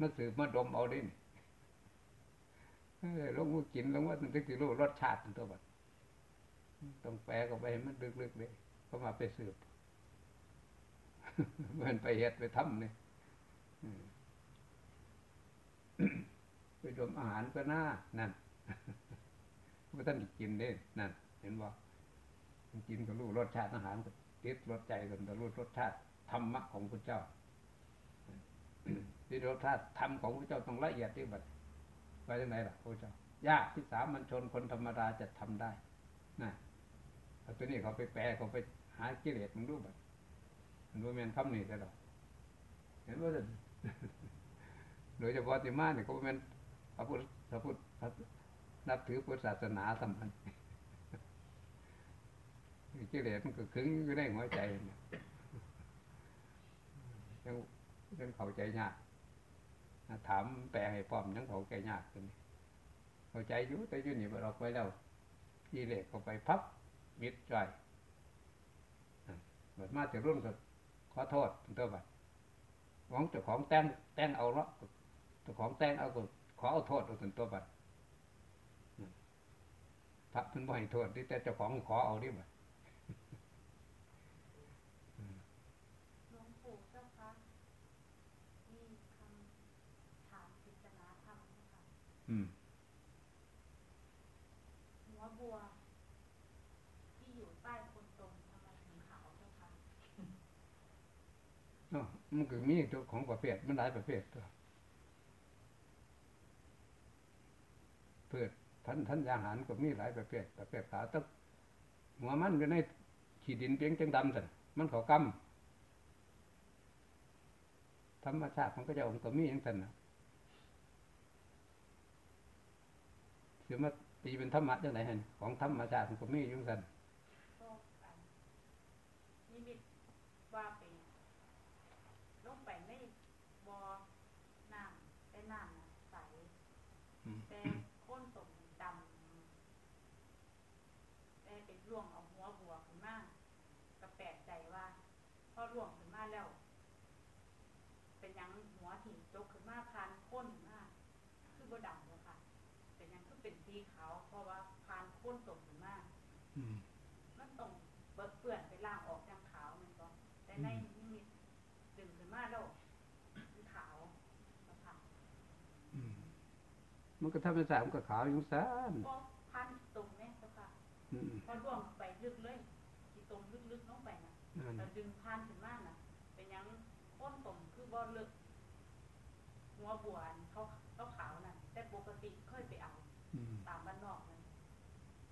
มาสืบมาดมเอาได้นี่เออลงมากินลงว่าถึงจะรู้รสชาติของตัวบัดต้องแปลก็ไปมันลึกๆเลยก็มาไปสืบเหมือนไปเฮ็ดไปทำเนี่ยไปดมอาหารก็น่านั่นพระท่านได้กินเด้นั่น เห็นบ่ากินก็รู้รสชาติอาหารก็ติดรสใจกันแต่รู้รสชาติ ธรรมะของพระเจ้าที่รสชาธรรมของพระเจ้าต้องละเอียดที่บัดไปที่ไหนล่ะพระเจ้ายากที่สามัญชนคนธรรมดาจะทำได้นะเอาตัวนี้เขาไปแปลเขาไปหากิเลสมันรู้บัดมันรู้แม่นคำนี้แต่ดอกเห็นว่าจะโดยเฉพาะที่มาเนี่ยเขาเป็นพระพุทธพระพุทธพระนับถือพุทธศาสนาสำคัญกิเลสมันก็ขึงอยู่ในหัวใจเนี่ย ยังยังเข้าใจยากถามแปลให้พร้อมยังเข้าใจยากตัวนี้เข้าใจอยู่แต่อยู่นี่เราไปแล้วกิเลสเข้าไปพับมิดใจเบิดมาแต่รุ่นก็ขอโทษตัวบัดของเจ้าของแต่งแต่งเอาละเจ้าของแต่งเอาก็ขอเอาโทษเอาถึงตัวบัดพระเพิ่นบ่ให้โทษที่แต่เจ้าของขอเอาดิบัด หลวงปู่เจ้าคะมีคำถามปริศนาธรรมนะคะ อืมหัวบัว ที่อยู่ใต้โคนตมทำไมถึงขาวเจ้าคะเนาะมันก็มีตัวของประเภทมันหลายประเภทตัวเพื่อท่านท่านยาหารก็มีหลายประเภทประเภทขาตึกหัวมันก็ในขีดินเพียงจังดำสันมันเขากำธรรมชาติมันก็จะองค์ก็มีอย่างสันนะ เสียมาตีเป็นธรรมะจังไหนเห็นของธรรมชาติมันก็มีอยู่กันนิมิตว่าไปลงไปในบ่อน้ำแต่น้ำน่ะใส อืม แต่โคนตมดำแต่เป็นร่วงเอาหัวบัวขึ้นมาก็แปลกใจว่าพอร่วงขึ้นมาแล้ว เป็นหยังหัวถิ่นจกขึ้นมาพานข้นมากคือบ่ดำเลยค่ะ เป็นหยังคือเป็นสีขาว เพราะว่าพานข้นตกขึ้นมา อืม มันต้องเบิดเปื่อนไปล้างออกอย่างขาวแมันก็แต่ในนิมิตดึงขึ้นมาแล้วมันขาวนะคะ อืม มันก็ธรรมชาติมันก็ขาวอยู่สันก็พันตรงเนี่ยเจ้าค่ะอืมพอร่วงไปลึกเลยที่ตรงลึกๆลงไปนะนั่นเราดึงพานขึ้นมาน่ะเป็นหยังข้นตรงคือบ่ลึกหัวบวนเขาเขาขาวน่ะ แต่ปกติเคยไปเอาอืมตามบ้านนอกมัน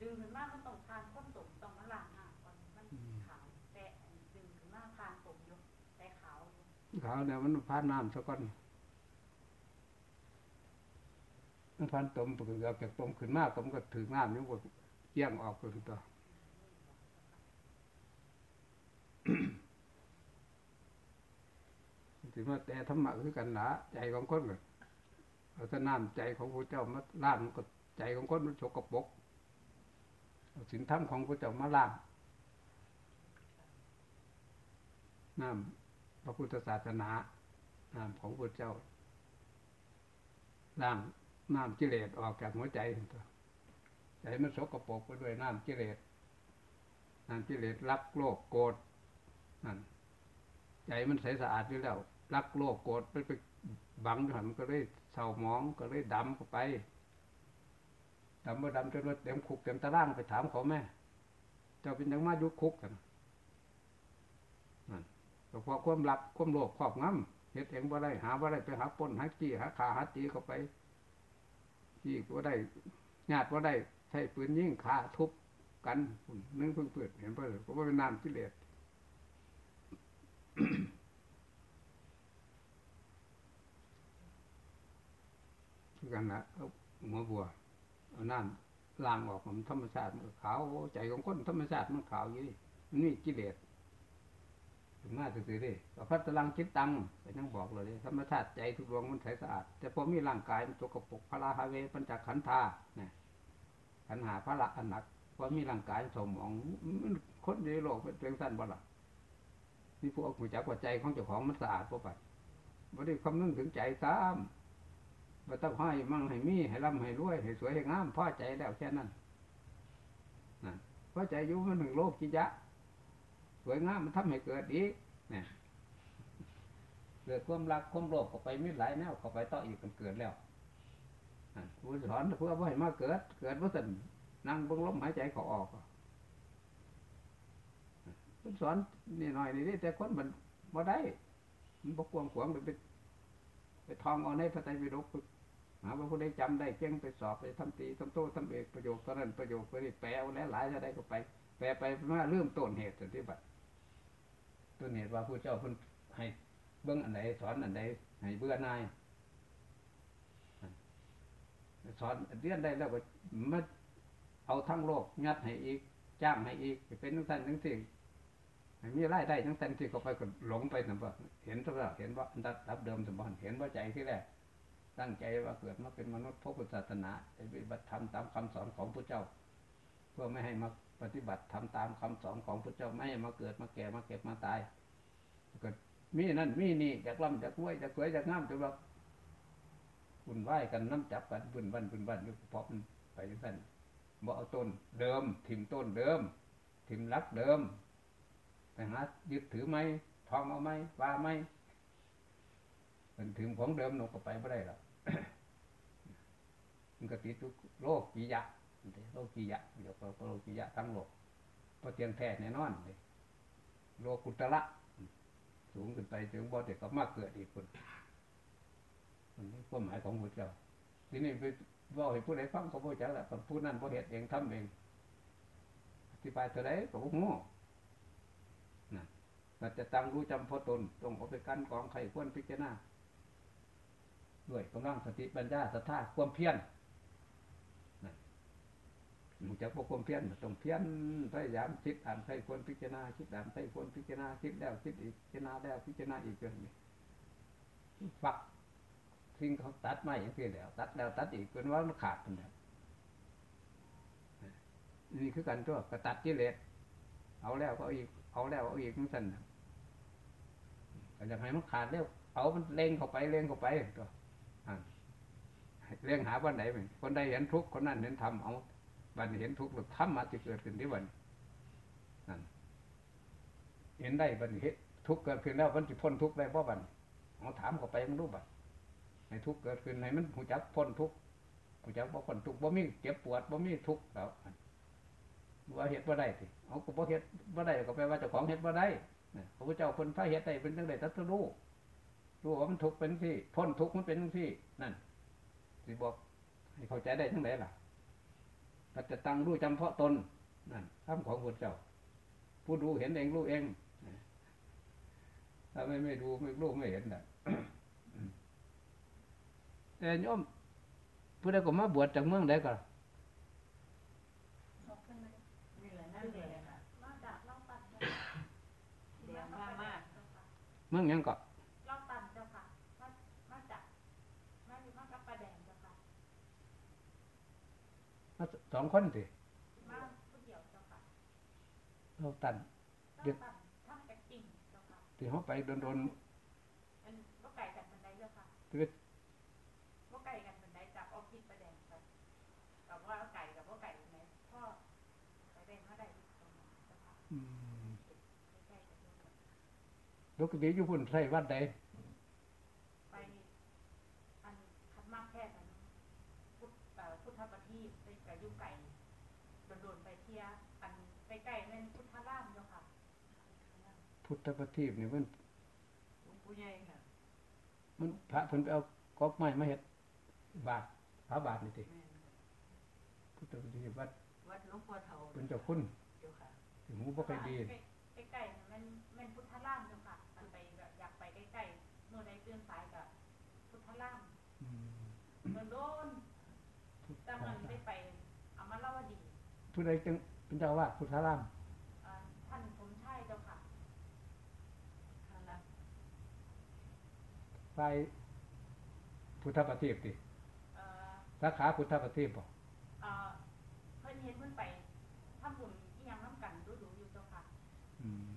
ดึงขึ้นมามันต้องทานข้นตรงต้องมาล้างหน้าก่อนมันอืมขาวแต่อันดึงขึ้นมาทานตรงอยู่แต่ขาวอยู่ขาวเนี่ยมันผ่านน้ำซะก่อน มันผ่านตมปกติเอาจากตมขึ้นมากก็มันก็ถึงน้ำอยังกเกี่ยงออกไปตัวถือว่าแต่ธรรมะคือกันหนาใจของคนก็เอาแต่น้ำใจของพระเจ้ามาล้างมันก็ใจของคนมันสกปรกเอาสินธรรมของพระเจ้ามาล้างน้ำพระพุทธศาสนาน้ำของพระเจ้าล้าง น้ำกิเลสออกจากหัวใจตัวใจมันสกปรกไปด้วยน้ำกิเลสน้ำกิเลสรักโลภโกรธนั่นใจมันใสสะอาดอยู่แล้วรักโลภโกรธไปไปบังหันมันก็เลยเศร้ามองก็เลยดำเข้าไปดำมาดำจนว่าเต็มคุกเต็มตารางไปถามเขาแม่ เจ้าเป็นยังมายุคคุกกันนั่นเพราะความรักความโลภครอบงำเฮ็ดเองบ่าได้หาบ่ได้ไปหาปนหาจี้หาขาหาตีเข้าไป จี้ก็ได้ญาติบ่ได้ใช้ปืนยิงขาทุบกันพุ่นนึงเพิ่งเปิดเห็นเพิ่นก็บ่เป็นน้ำกิเลสคือกันนะเอาหัวบัวเอาน้ำล้างออกมันธรรมชาติมันขาวใจของคนธรรมชาติมันขาวอยู่ดิมันนี่กิเลส ถึงมาถือๆดิก็พัฒลังคิดตังก็ยังบอกเลยธรรมชาติใจทุกดวงมันใสสะอาด แต่พอมีร่างกายมันตกกระปรกพระราหาเวปัญจขันธาเนี่ยขันหาพระละอันหนักพอมีร่างกายสมองมันคนในโลกเป็นเพียงสั้นบ่ล่ะนี่พวกหัวจักว่าใจของเจ้าของมันสะอาดป่ะปบ่ได้คำนึงถึงใจซ้ำบ่ต้องให้มั่งให้มีให้ร่ำให้รวยให้สวยให้งามพอใจแล้วแค่นั้นนั่นพอใจอยู่มันถึงโลกกิยะ วยงามมันทำให้เกิดอีกเนี่ยเกิดความรักความโลภเข้าไปมีหลายแนวเข้าไปต่ออีกมันเกิดแล้วผู้สอนเพื่อว่าให้มาเกิด เกิดว่าสันนั่งเบิ่งลมหายใจเขาออกผู้สอนนี่หน่อยนี่แต่คนมันบ่ได้ มันบกวงขวางไปไปทองเอาในพระไตรปิฎกหาว่าผู้ใดจำได้เก่งไปสอบไปทำตีทำโต้ทำเอกประโยคตอนนั้นประโยคไปแปลเอาแล้วหลายจะได้ก็ไป แปลไปมาเริ่มต้นเหตุที่บัด ต้นเหตุว่าผู้เจ้าเพิ่นให้เบื้องอันใดสอนอันใดให้เบื่อนายสอนเรียนได้แล้วก็มาเอาทั้งโลกยัดให้อีก จ้างให้อีกเป็นทั้งสั้นทั้งสิ่งมีรายได้ทั้งสั้นที่เขาไปก็หลงไปสมบัติเห็นตัวเห็นว่าอันดับเดิมสมบัติเห็นว่าใจที่แรกตั้งใจว่าเกิดมาเป็นมนุษย์พบพุทธศาสนาไปปฏิบัติธรรมตามคำสอนของพระเจ้า พื่อไม่ให้มาปฏิบัติทำตามคำสอนของพระเจ้าไม่ให้มาเกิดมาแก่มาเก็บมาตายก็มีนั่นมีนี่จากล่ำจากรวยจากสวยจากงามจนว่าบุญไหวกันน้ำจับกันบุญวันบุญวันอยู่เพราะมันไปอย่างนั้นบ่เอาต้นเดิม ถิ่มต้นเดิม ถิ่มรักเดิมไปหายึดถือไหมทองเอาไหมว่าไหมเป็นถึงของเดิมลงก็ไปไม่ได้หรอกมันก็ติดทุกโลกกิยะ โลกียะเดี๋ยวก็โลกียะทั้งโลกเพราะเตียงแท้แน่นอนเลยโลกุตระสูงขึ้นไปถึงบ่เด็กก็มากเกิดอีกคนมันนี่ความหมายของพระเจ้าทีนี้ไปว่าให้ผู้ใดฟังเขาบ่จักละผู้นั้นบ่เฮ็ดเองทำเองอธิบายเท่าไรก็บ่ฮู้นะเราจะตั้งรู้จำพอตนต้องเอาไปกันกองไข่ควรพิจารณาด้วยกำลังสติปัญญาศรัทธาความเพียร มันจะพวกความเพียรต้องเพียรพยายามคิดอ่านใครควรพิจารณาคิดอ่านใครควรพิจารณาคิดแล้วคิดอีกพิจารณาแล้วพิจารณาอีกจนนี้ฝักทิ้งเขาตัดไม่อย่างที่แล้ว ตัดแล้วตัดอีกเป็นว่ามันขาดกันแล้วนี่คือกันตัวกระตัดกิเลสเอาแล้วก็เอาอีก เอาแล้วเอาอีกนั่นสั่นก็อยากให้มันขาดแล้วเอามันเล็งเข้าไปเล็งเข้าไปตัวเล็งหาวันไหนคนใดเห็นทุกข์คนนั้นเห็นธรรมเอา วันเห็นทุกข์หรือธรรมะจะเกิดขึ้นที่วันนั่นเห็นได้บันเห็นทุกข์เกิดขึ้นแล้วมันจะพ้นทุกข์ได้เพราะบันเอาถามเขาไปมันรู้บันให้ทุกข์เกิดขึ้นให้มันหูจักพ้นทุกข์หูจักบ่พ้นทุกข์บ่มีเจ็บปวดบ่มีทุกข์แล้วว่าเหตุบ่ได้สิเอาก็บ่เหตุบ่ได้ก็แปลว่าเจ้าของเหตุบ่ได้พระพุทธเจ้าคนพระเหตุได้เป็นจังไดตัสรู้รู้ว่ามันทุกข์เป็นที่พ้นทุกข์มันเป็นที่นั่นสิบอกให้เข้าใจได้ทั้งไหนล่ะ ปัจจตังรู้จำเพาะตนนั่นคำของพระเจ้า ผู้ดูเห็นเองรู้เองถ้าไม่ไม่ดูไม่รู้ไม่เห็นนะแต่โยมผู้ใดก็มาบวชจากเมืองใดก็นี่แหละนั่นเลยค่ะมาจากเสองคนสิมาผู้เดียวเจ้าค่ะเราตันเล่าตันทำแอคติ้งเจ้าค่ะที่เขาไปโดนมันก็ไก่กันบันไดเจ้าค่ะๆที่ว่าก็ไก่กันบันไดจากออฟฟิศประแดงไปกับว่าไก่กับว่าไก่ไหนพ่อไปแดงเขาได้ตรงนั้นเจ้าค่ะอืมใกล้ๆกันเจ้าค่ะลูกกระเบียอยู่พุ่นใส่วัดใดไปอันคัดมากแค่นั้นพุทธเอ่อพุทธประทีปไปกับยุไก่โดนๆไปเที่ยอันใกล้ๆนั่นพุทธรามเจ้าค่ะ พุทธประทีปนี่มันหลวงปู่ใหญ่ค่ะ มันพระเพิ่นไปเอากอกไม้มาเฮ็ดบาทพระบาทนี่ติแม่นค่ะพุทธประทีปวัดวัดหลวงพ่อเฒ่าเป็นเจ้าคุณเจ้าค่ะถึงหูบ่ค่อยดีใกล้ๆนั่นมันมันพุทธรามเจ้าค่ะ มันไปแบบอยากไปใกล้ๆเมื่อใดเตือนสายกับพุทธรามอืมมันโดนพุทธแต่มันได้ไปอา มาเล่าวดีผู้ใดจึงเป็นเจ้าอาวาสพุทธารามเอ่อท่านสมชายเจ้าค่ะค่ะละฝ่ายพุทธประทีปติเอ่อสาขาพุทธประทีปบ่เอ่อเพิ่นเห็นเพิ่นไปทำบุญที่ยังน้ำกันดูๆอยู่เจ้าค่ะ อืม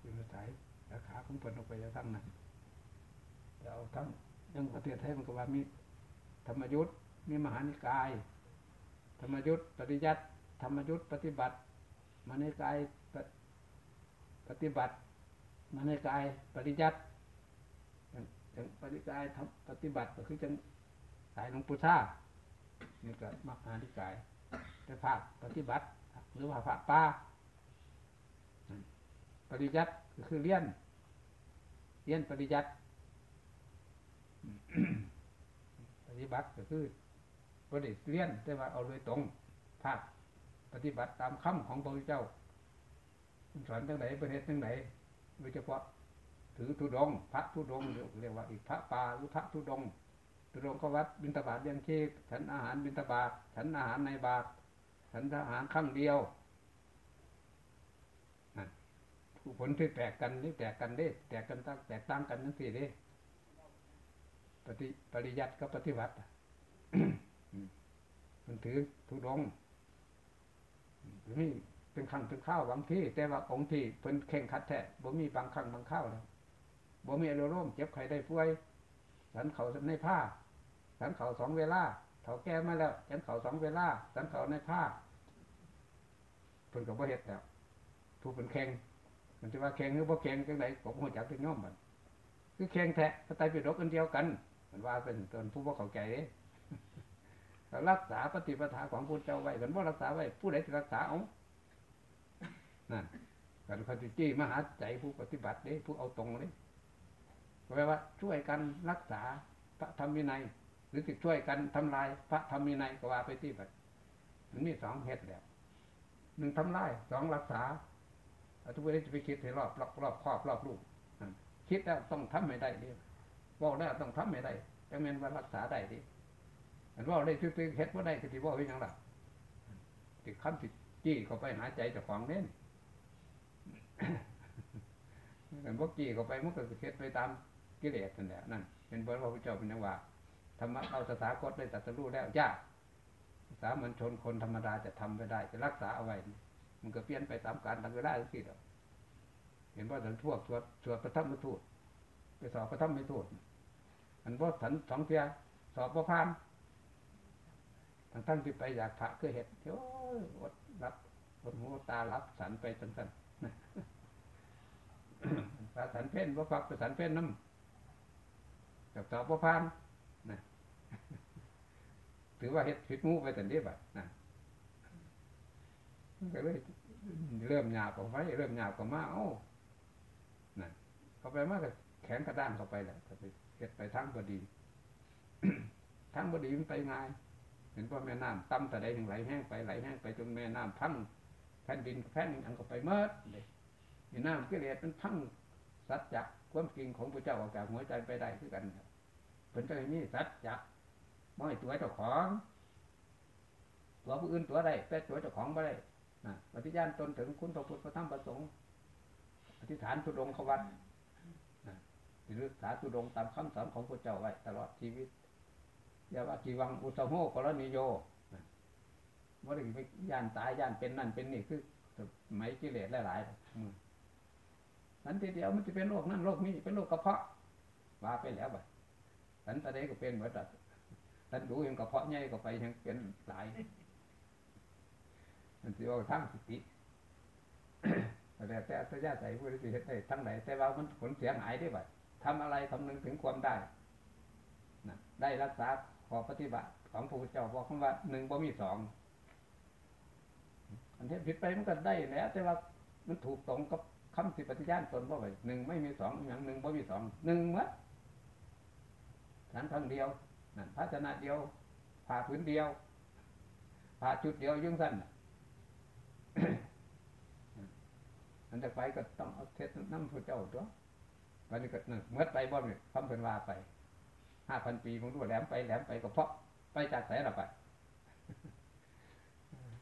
อยู่ในสายสาขาของเพิ่นออกไปจะทางนั้นแต่เอาทั้งยังประเทศไทยมันก็ว่ามีธรรมยุทธ์มีมหานิกาย ธรรมยุทธ์ปฏิยัติธรรมยุทธ์ปฏิบัติมหานิกายปฏิบัติมหานิกายปฏิยัติจังจังปฏิกายปฏิบัติก็คือจังสายหลวงปู่ชานี่ก็มักหานิกายแต่ภาคปฏิบัติ หรือว่าภาคป่าปริยัติก็คือเรียนเรียนปริยัติปฏิบัติก็คือ บ่ได้เรียนแต่ว่าเอาโดยตรงภาคปฏิบัติตามคำของพระพุทธเจ้าสอนจังไหนประเทศจังไหนโดยเฉพาะถือธุดง พระธุดงเรียกว่าอีกพระป่าหรือพระธุดงค์ธุดงก็วัดบิณฑบาตเลี้ยงชีพฉันอาหารบิณฑบาตฉันอาหารในบาตฉันอาหารครั้งเดียวผู้ผลที่แตกกันนี่แตกกันเด้แตกกันตั้งแตกต่างกันทั้งสี่เด้ปฏิปริยัติกับปฏิบัติ มันถือทุดงนี่เป็นครั้งเป็นข้าวบางที่ แต่ว่าองค์ที่เพิ่นเข่งขัดแท้บ่มีบางครั้งบางข้าวแล้วบ่มีอารมณ์เจ็บไข้ได้ป่วยสันเขาในผ้าสันเขาสองเวลาเขาแก้มาแล้วสันเขาสองเวลาสันเขาในผ้าเพิ่นก็บ่เฮ็ดแล้วผู้เป็นแข่งมันจะว่าแข่งหรือบ่แข่งจังไดผมบ่รู้จักเป็นย่อมมันคือแข่งแท้พระไตรปิฎกอันเดียวกัน มันว่าเป็นตนผู้บ่เข้าใจเด้ก็ รักษาปฏิปทาของพุทธเจ้าไว้กันว่ารักษาไว้ผู้ใดจะรักษาเอานั่นกันคติจี้มหาใจผู้ปฏิบัติเด้ผู้เอาตรงเลยแปลว่าช่วยกันรักษาพระธรรมวินัย หรือจะช่วยกันทำลายพระธรรมวินัยก็ว่าไปที่แบบมันมีสองเหตุแล้วหนึ่งทำลายสองรักษาอาทุกคนจะไปคิดให้รอบรอบรอบครอบรอบรูปคิดแล้วต้องทำให้ได้ดิบอกแล้วต้องทำให้ได้จังแม่นว่ารักษาได้ดิ อันว่าได้ซื้อๆเฮ็ดว่าได้ก็สิว่าไว้หยังหล่ะติดคำติดจี้เข้าไปหาใจจ้าของเน้นกันพวกจี้เข้าไปมันก็เฮ็ดไปตามกิเลสนั่นแหละนั่นเป็นพระพุทธเจ้าเป็นยังว่าธรรมะเราสถาคตได้ตรัสรู้แล้วยากสามัญชนคนธรรมดาจะทำไม่ได้ จะรักษาเอาไว้ มันก็เปลี่ยนไปตามการตามเวลาสิเดอกเห็นว่าสันพวกสวดสวดพระธรรมทูตไปสอบพระธรรมทูตอันว่าสันสองเทียสอบพระพาน ทั้งทั้งที่ไปอยากพระคือเห็ดโอ้ยอดรับอดหูตารับสันไปจังสันพระสันเพ่นว่าฟักพระสันเพ่นน้ำกับตอบพระพานนะถือว่าเห็ดผิดมูไปแต่นี้บัดนะก็เลยเริ่มหยาบออกไปเริ่มหยาบก็มาเอ้านะเข้าไปมากก็แขนกระด้านเข้าไปแหละก็ไปเห็ดไปทางบดีทางบดีมันไปง่าย ห็นว่าแม่น้ำต่ำแต่ใดถึงไหลแห้งไปไหลแห้งไปจนแม่น้ำพังแผ่นดินแผ่นอันก็ไปเมิดเลยมีน้ำกิเลสมันพังสัจจะความจริงของพระเจ้าออกจากหัวใจไปได้คือกันครับเป็นเจ้านี้สัจจะไม่ตัวเจ้าของ ตัวผู้อื่นตัวใดแต่ตัวเจ้าของไม่ได้นะปฏิญาณตนถึงคุณพระพุทธพระธรรมพระสงฆ์อธิษฐานทุดงควัตหรือสาธุดงตามคำสอนของพระเจ้าไว้ตลอดชีวิต อย่าว่ากีวังอุตโหกรณีโยว่าได้ไปย่านตายย่านเป็นนั่นเป็นนี่คือไหมกิเลสหลายๆอืมสสันทีเดียวมันจะเป็นโรคนั่นโรคนี้เป็นโรคกระเพาะว่าไปแล้วบัดสันตะเดก็เป็นเหมดอะสันดูยังกระเพาะใหญ่ก็ไปยังเป็นหลายมันสิว่าทางสติแต่แต่แต่ญาติใส่ผู้ที่เห็นได้ทั้งไหนแต่ว่ามันผลเสียหายได้บัดทำอะไรคำนึงถึงความได้นะได้รักษา ขอปฏิบัติของพระพุทธเจ้าบอกคำว่าหนึ่งบ่มีสองอันที่ผิดไปมันก็ได้แล้วแต่ว่ามันถูกตรงกับคำสิปฏิญาณตนว่าไว้หนึ่งไม่มีสองอย่างหนึ่งบ่มีสองหนึ่งมัดฉันพังเดียวนั่นภาชนะเดียวผ่าพื้นเดียวผ่าจุดเดียวยุ่งสั้นอันจะไปก็ต้องเอาเทศน้ำพระเจ้าตัววันนี้ก็หนึ่งเมื่อไปบ่เนี่ยคำเป็นว่าไป ห้าพันปีมึงดูแหลมไปแหลมไปก็เพราะไปจากไหนล่ะไป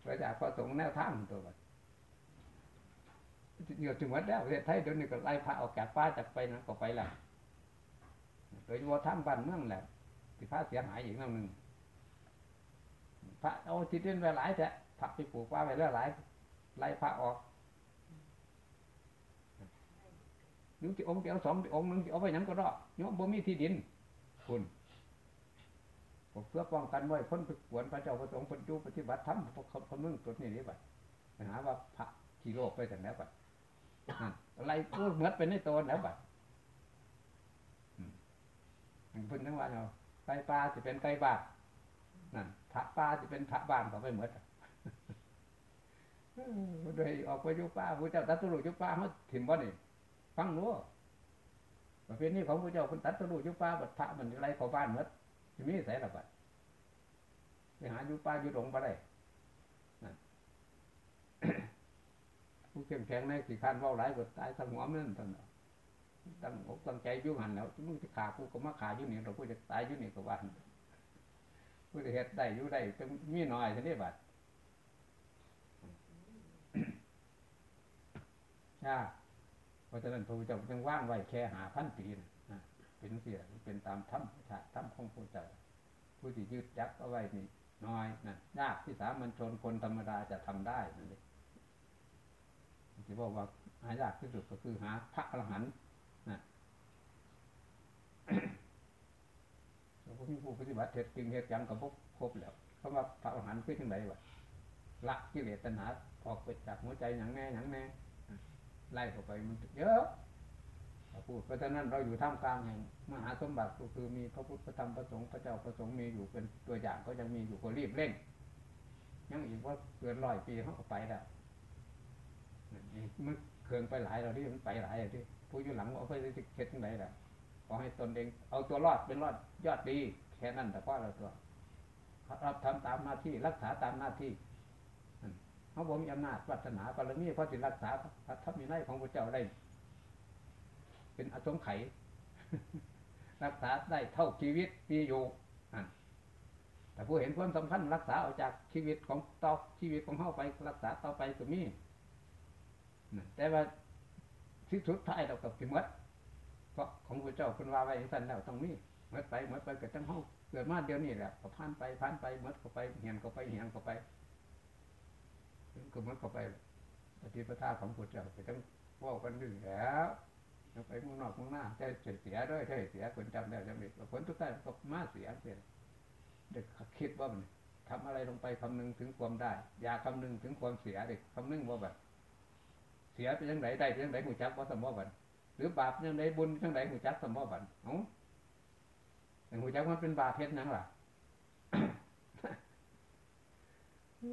ไปจากพระสงฆ์แนวทางตัวบัดเดี๋ยวถึงวัดแล้วประเทศไทยเดี๋ยวนี้ก็ไล่พระออกจากป่าจากไปนะก็ไปแล้วโดยเฉพาะทางบ้านเมืองแหละที่พระเสียหายอีกนั่นหนึ่งพระเอาที่ดินไปหลายแท้พระไปปลูกป่าไปแล้วหลายไล่พระออกนึกที่องค์เดียวสององค์หนึงที่เอาไปหยังก็รอดโยมบ่มีที่ดิน คุณผมเพื่อป้องกันไว้พ้นไปกวนพระเจ้าพระสงฆ์คนอยู่ปฏิบัติธรรมพวกเขาเขามึงตัวนี้นี่บัดไปหาว่าพระที่โลกไปแต่แล้วบัดอะไรก็เหมือนเป็นในตัวแล้วบัดอืมมันเพิ่นทั้งวันเอาไก่ปลาจะเป็นไก่บานนั่นพระปลาจะเป็นพระบ้านเขาไปเหมือนโดยออกไปยู่ป่าพระเจ้าตัดตุลุยู่ป่าเขาถิ่มบ่นี่ฟังรู้ ประเพณีของพระเจ้าคนตัดตะลุยู่ป่าบัดพระมันไรเข้าบ้านหมดจะมีใส่ละบัดไปหายู่ป่ายู่หลงไปได้นั่นผู้เข้มแข็งในสี่ขันเว้าหลายก็ตายทั้งหัวมันตั้งตั้งอกตั้งใจยู่งหันแล้วมึงจะขากูก็มาขายู่งนี่เรากูจะตายยู่งนี่ก็ว่าหั่นกูจะเฮ็ดได้ยู่ได้จังมีน้อยท่านี้บัดยาก เพราะฉะนั้นพระพุทธเจ้าจึงว่างไว้แค่หาพันปีนะเป็นเสียเป็นตามธรรมชาติธรรมของพระเจ้าผู้ที่ยึดยักเอาไว้นี่น้อยนะยากที่สามัญชนคนธรรมดาจะทำได้นั่นเองที่บอกว่าหายากที่สุดก็คือหาพระอรหันต์นะแล้วพวกมีผู้ปฏิบัติเท็จจริงเท็จจังกับพวกครบแล้วเพราะว่าพระอรหันต์คือจังไรวะละกิเลสตัณหาออกไปจากหัวใจอย่างแน่อย่างแน่ ไล่เข้าไปมันเยอะพูดเพราะฉะนั้นเราอยู่ท่ามกลางแห่งมหาสมบัติก็คือมีพระพุทธพระธรรมพระสงฆ์พระเจ้าพระสงฆ์มีอยู่เป็นตัวอย่างก็ยังมีอยู่ก็รีบเร่ง ยังอีกว่าเกินร้อยปีเขาก็ไปแล้วมันเครื่องไปหลายเราที่มันไปหลายที่ผู้อยู่หลังเอาไปที่เข็ดทั้งไหนแหละขอให้ตนเองเอาตัวรอดเป็นรอดยอดดีแค่นั้นแต่ว่าเราตัวรับทำตามหน้าที่รักษาตามหน้าที่ เขาบอกมีอำนาจวัฒนาบารมีเพราะสิรักษาพระธรรมวินัยของพระเจ้าได้ เป็นอสงไขยรักษาได้เท่าชีวิตมีอยู่แต่ผู้เห็นความสำคัญรักษาออกจากชีวิตของต่อชีวิตของเขาไปรักษาต่อไปก็มีแต่ว่าที่สุดท้ายเรากับสิมดเพราะของพระเจ้าคุณว่าไว้อย่างนั้นแล้วต้องมีหมดไปหมดไปก็จังเขาเกิดมาเดียวนี้แหละก็ผ่านไปผ่านไปหมดเข้าไปเหียนเข้าไปเหียนเข้าไป ก็มันเข้าไปปฏิปทาของพระเจ้าไปต้องว่ากันดึงแล้วยังไปมึงนอกมึงหน้าใช่เสียด้วยใช่เสียคนจำได้จำได้ผลทุกท่านก็มาเสียเสียเด็กคิดว่ามันทำอะไรลงไปคำนึงถึงความได้ อย่าคำนึงถึงความเสียเด็กคำนึงว่าแบบเสียเป็นยังไงได้เป็นยังไงหูจักว่าสมบัติหรือบาปยังไงบุญยังไงหูจักสมบัติเอ้าหูจักมันเป็นบาปเพชรนั่งล่ะ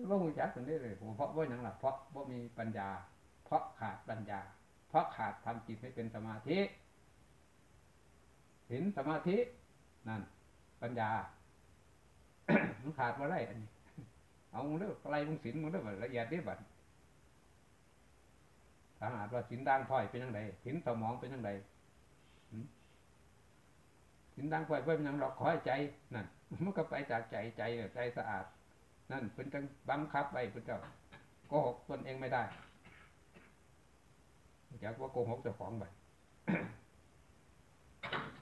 ว่าหูจักกันได้เลยเพราะว่าอย่างไรเพราะว่ามีปัญญา เพราะขาดปัญญา เพราะขาดทำจิตให้เป็นสมาธิเห็นสมาธินั่น ปัญญามันขาดว่าไรอันนี้ เอามึงเด้ออะไรมึงสินมึงเด้อแบบละเอียดเด้บัดถ้าหาว่าสินด่างพลอยเป็นยังไงสินสมองเป็นยังไงสินด่างพลอยเป็นยังหรอกขอให้ใจนั่นมันก็ไปจากใจใจเนี่ยใจสะอาด นั่นเพิ่นจังบังคับไว้เพิ่นจะโกหกตนเองไม่ได้จักว่าโกหกเจ้าของไป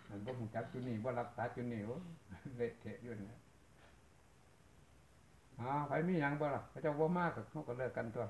มันบ่หูจับจุนี่บ่รักษาจุนี่เละเทะยุ่นนะอ๋อไปมีอย่างบ่ล่ะพระเจ้าว่ามากกับเขาก็เลิกกันตัว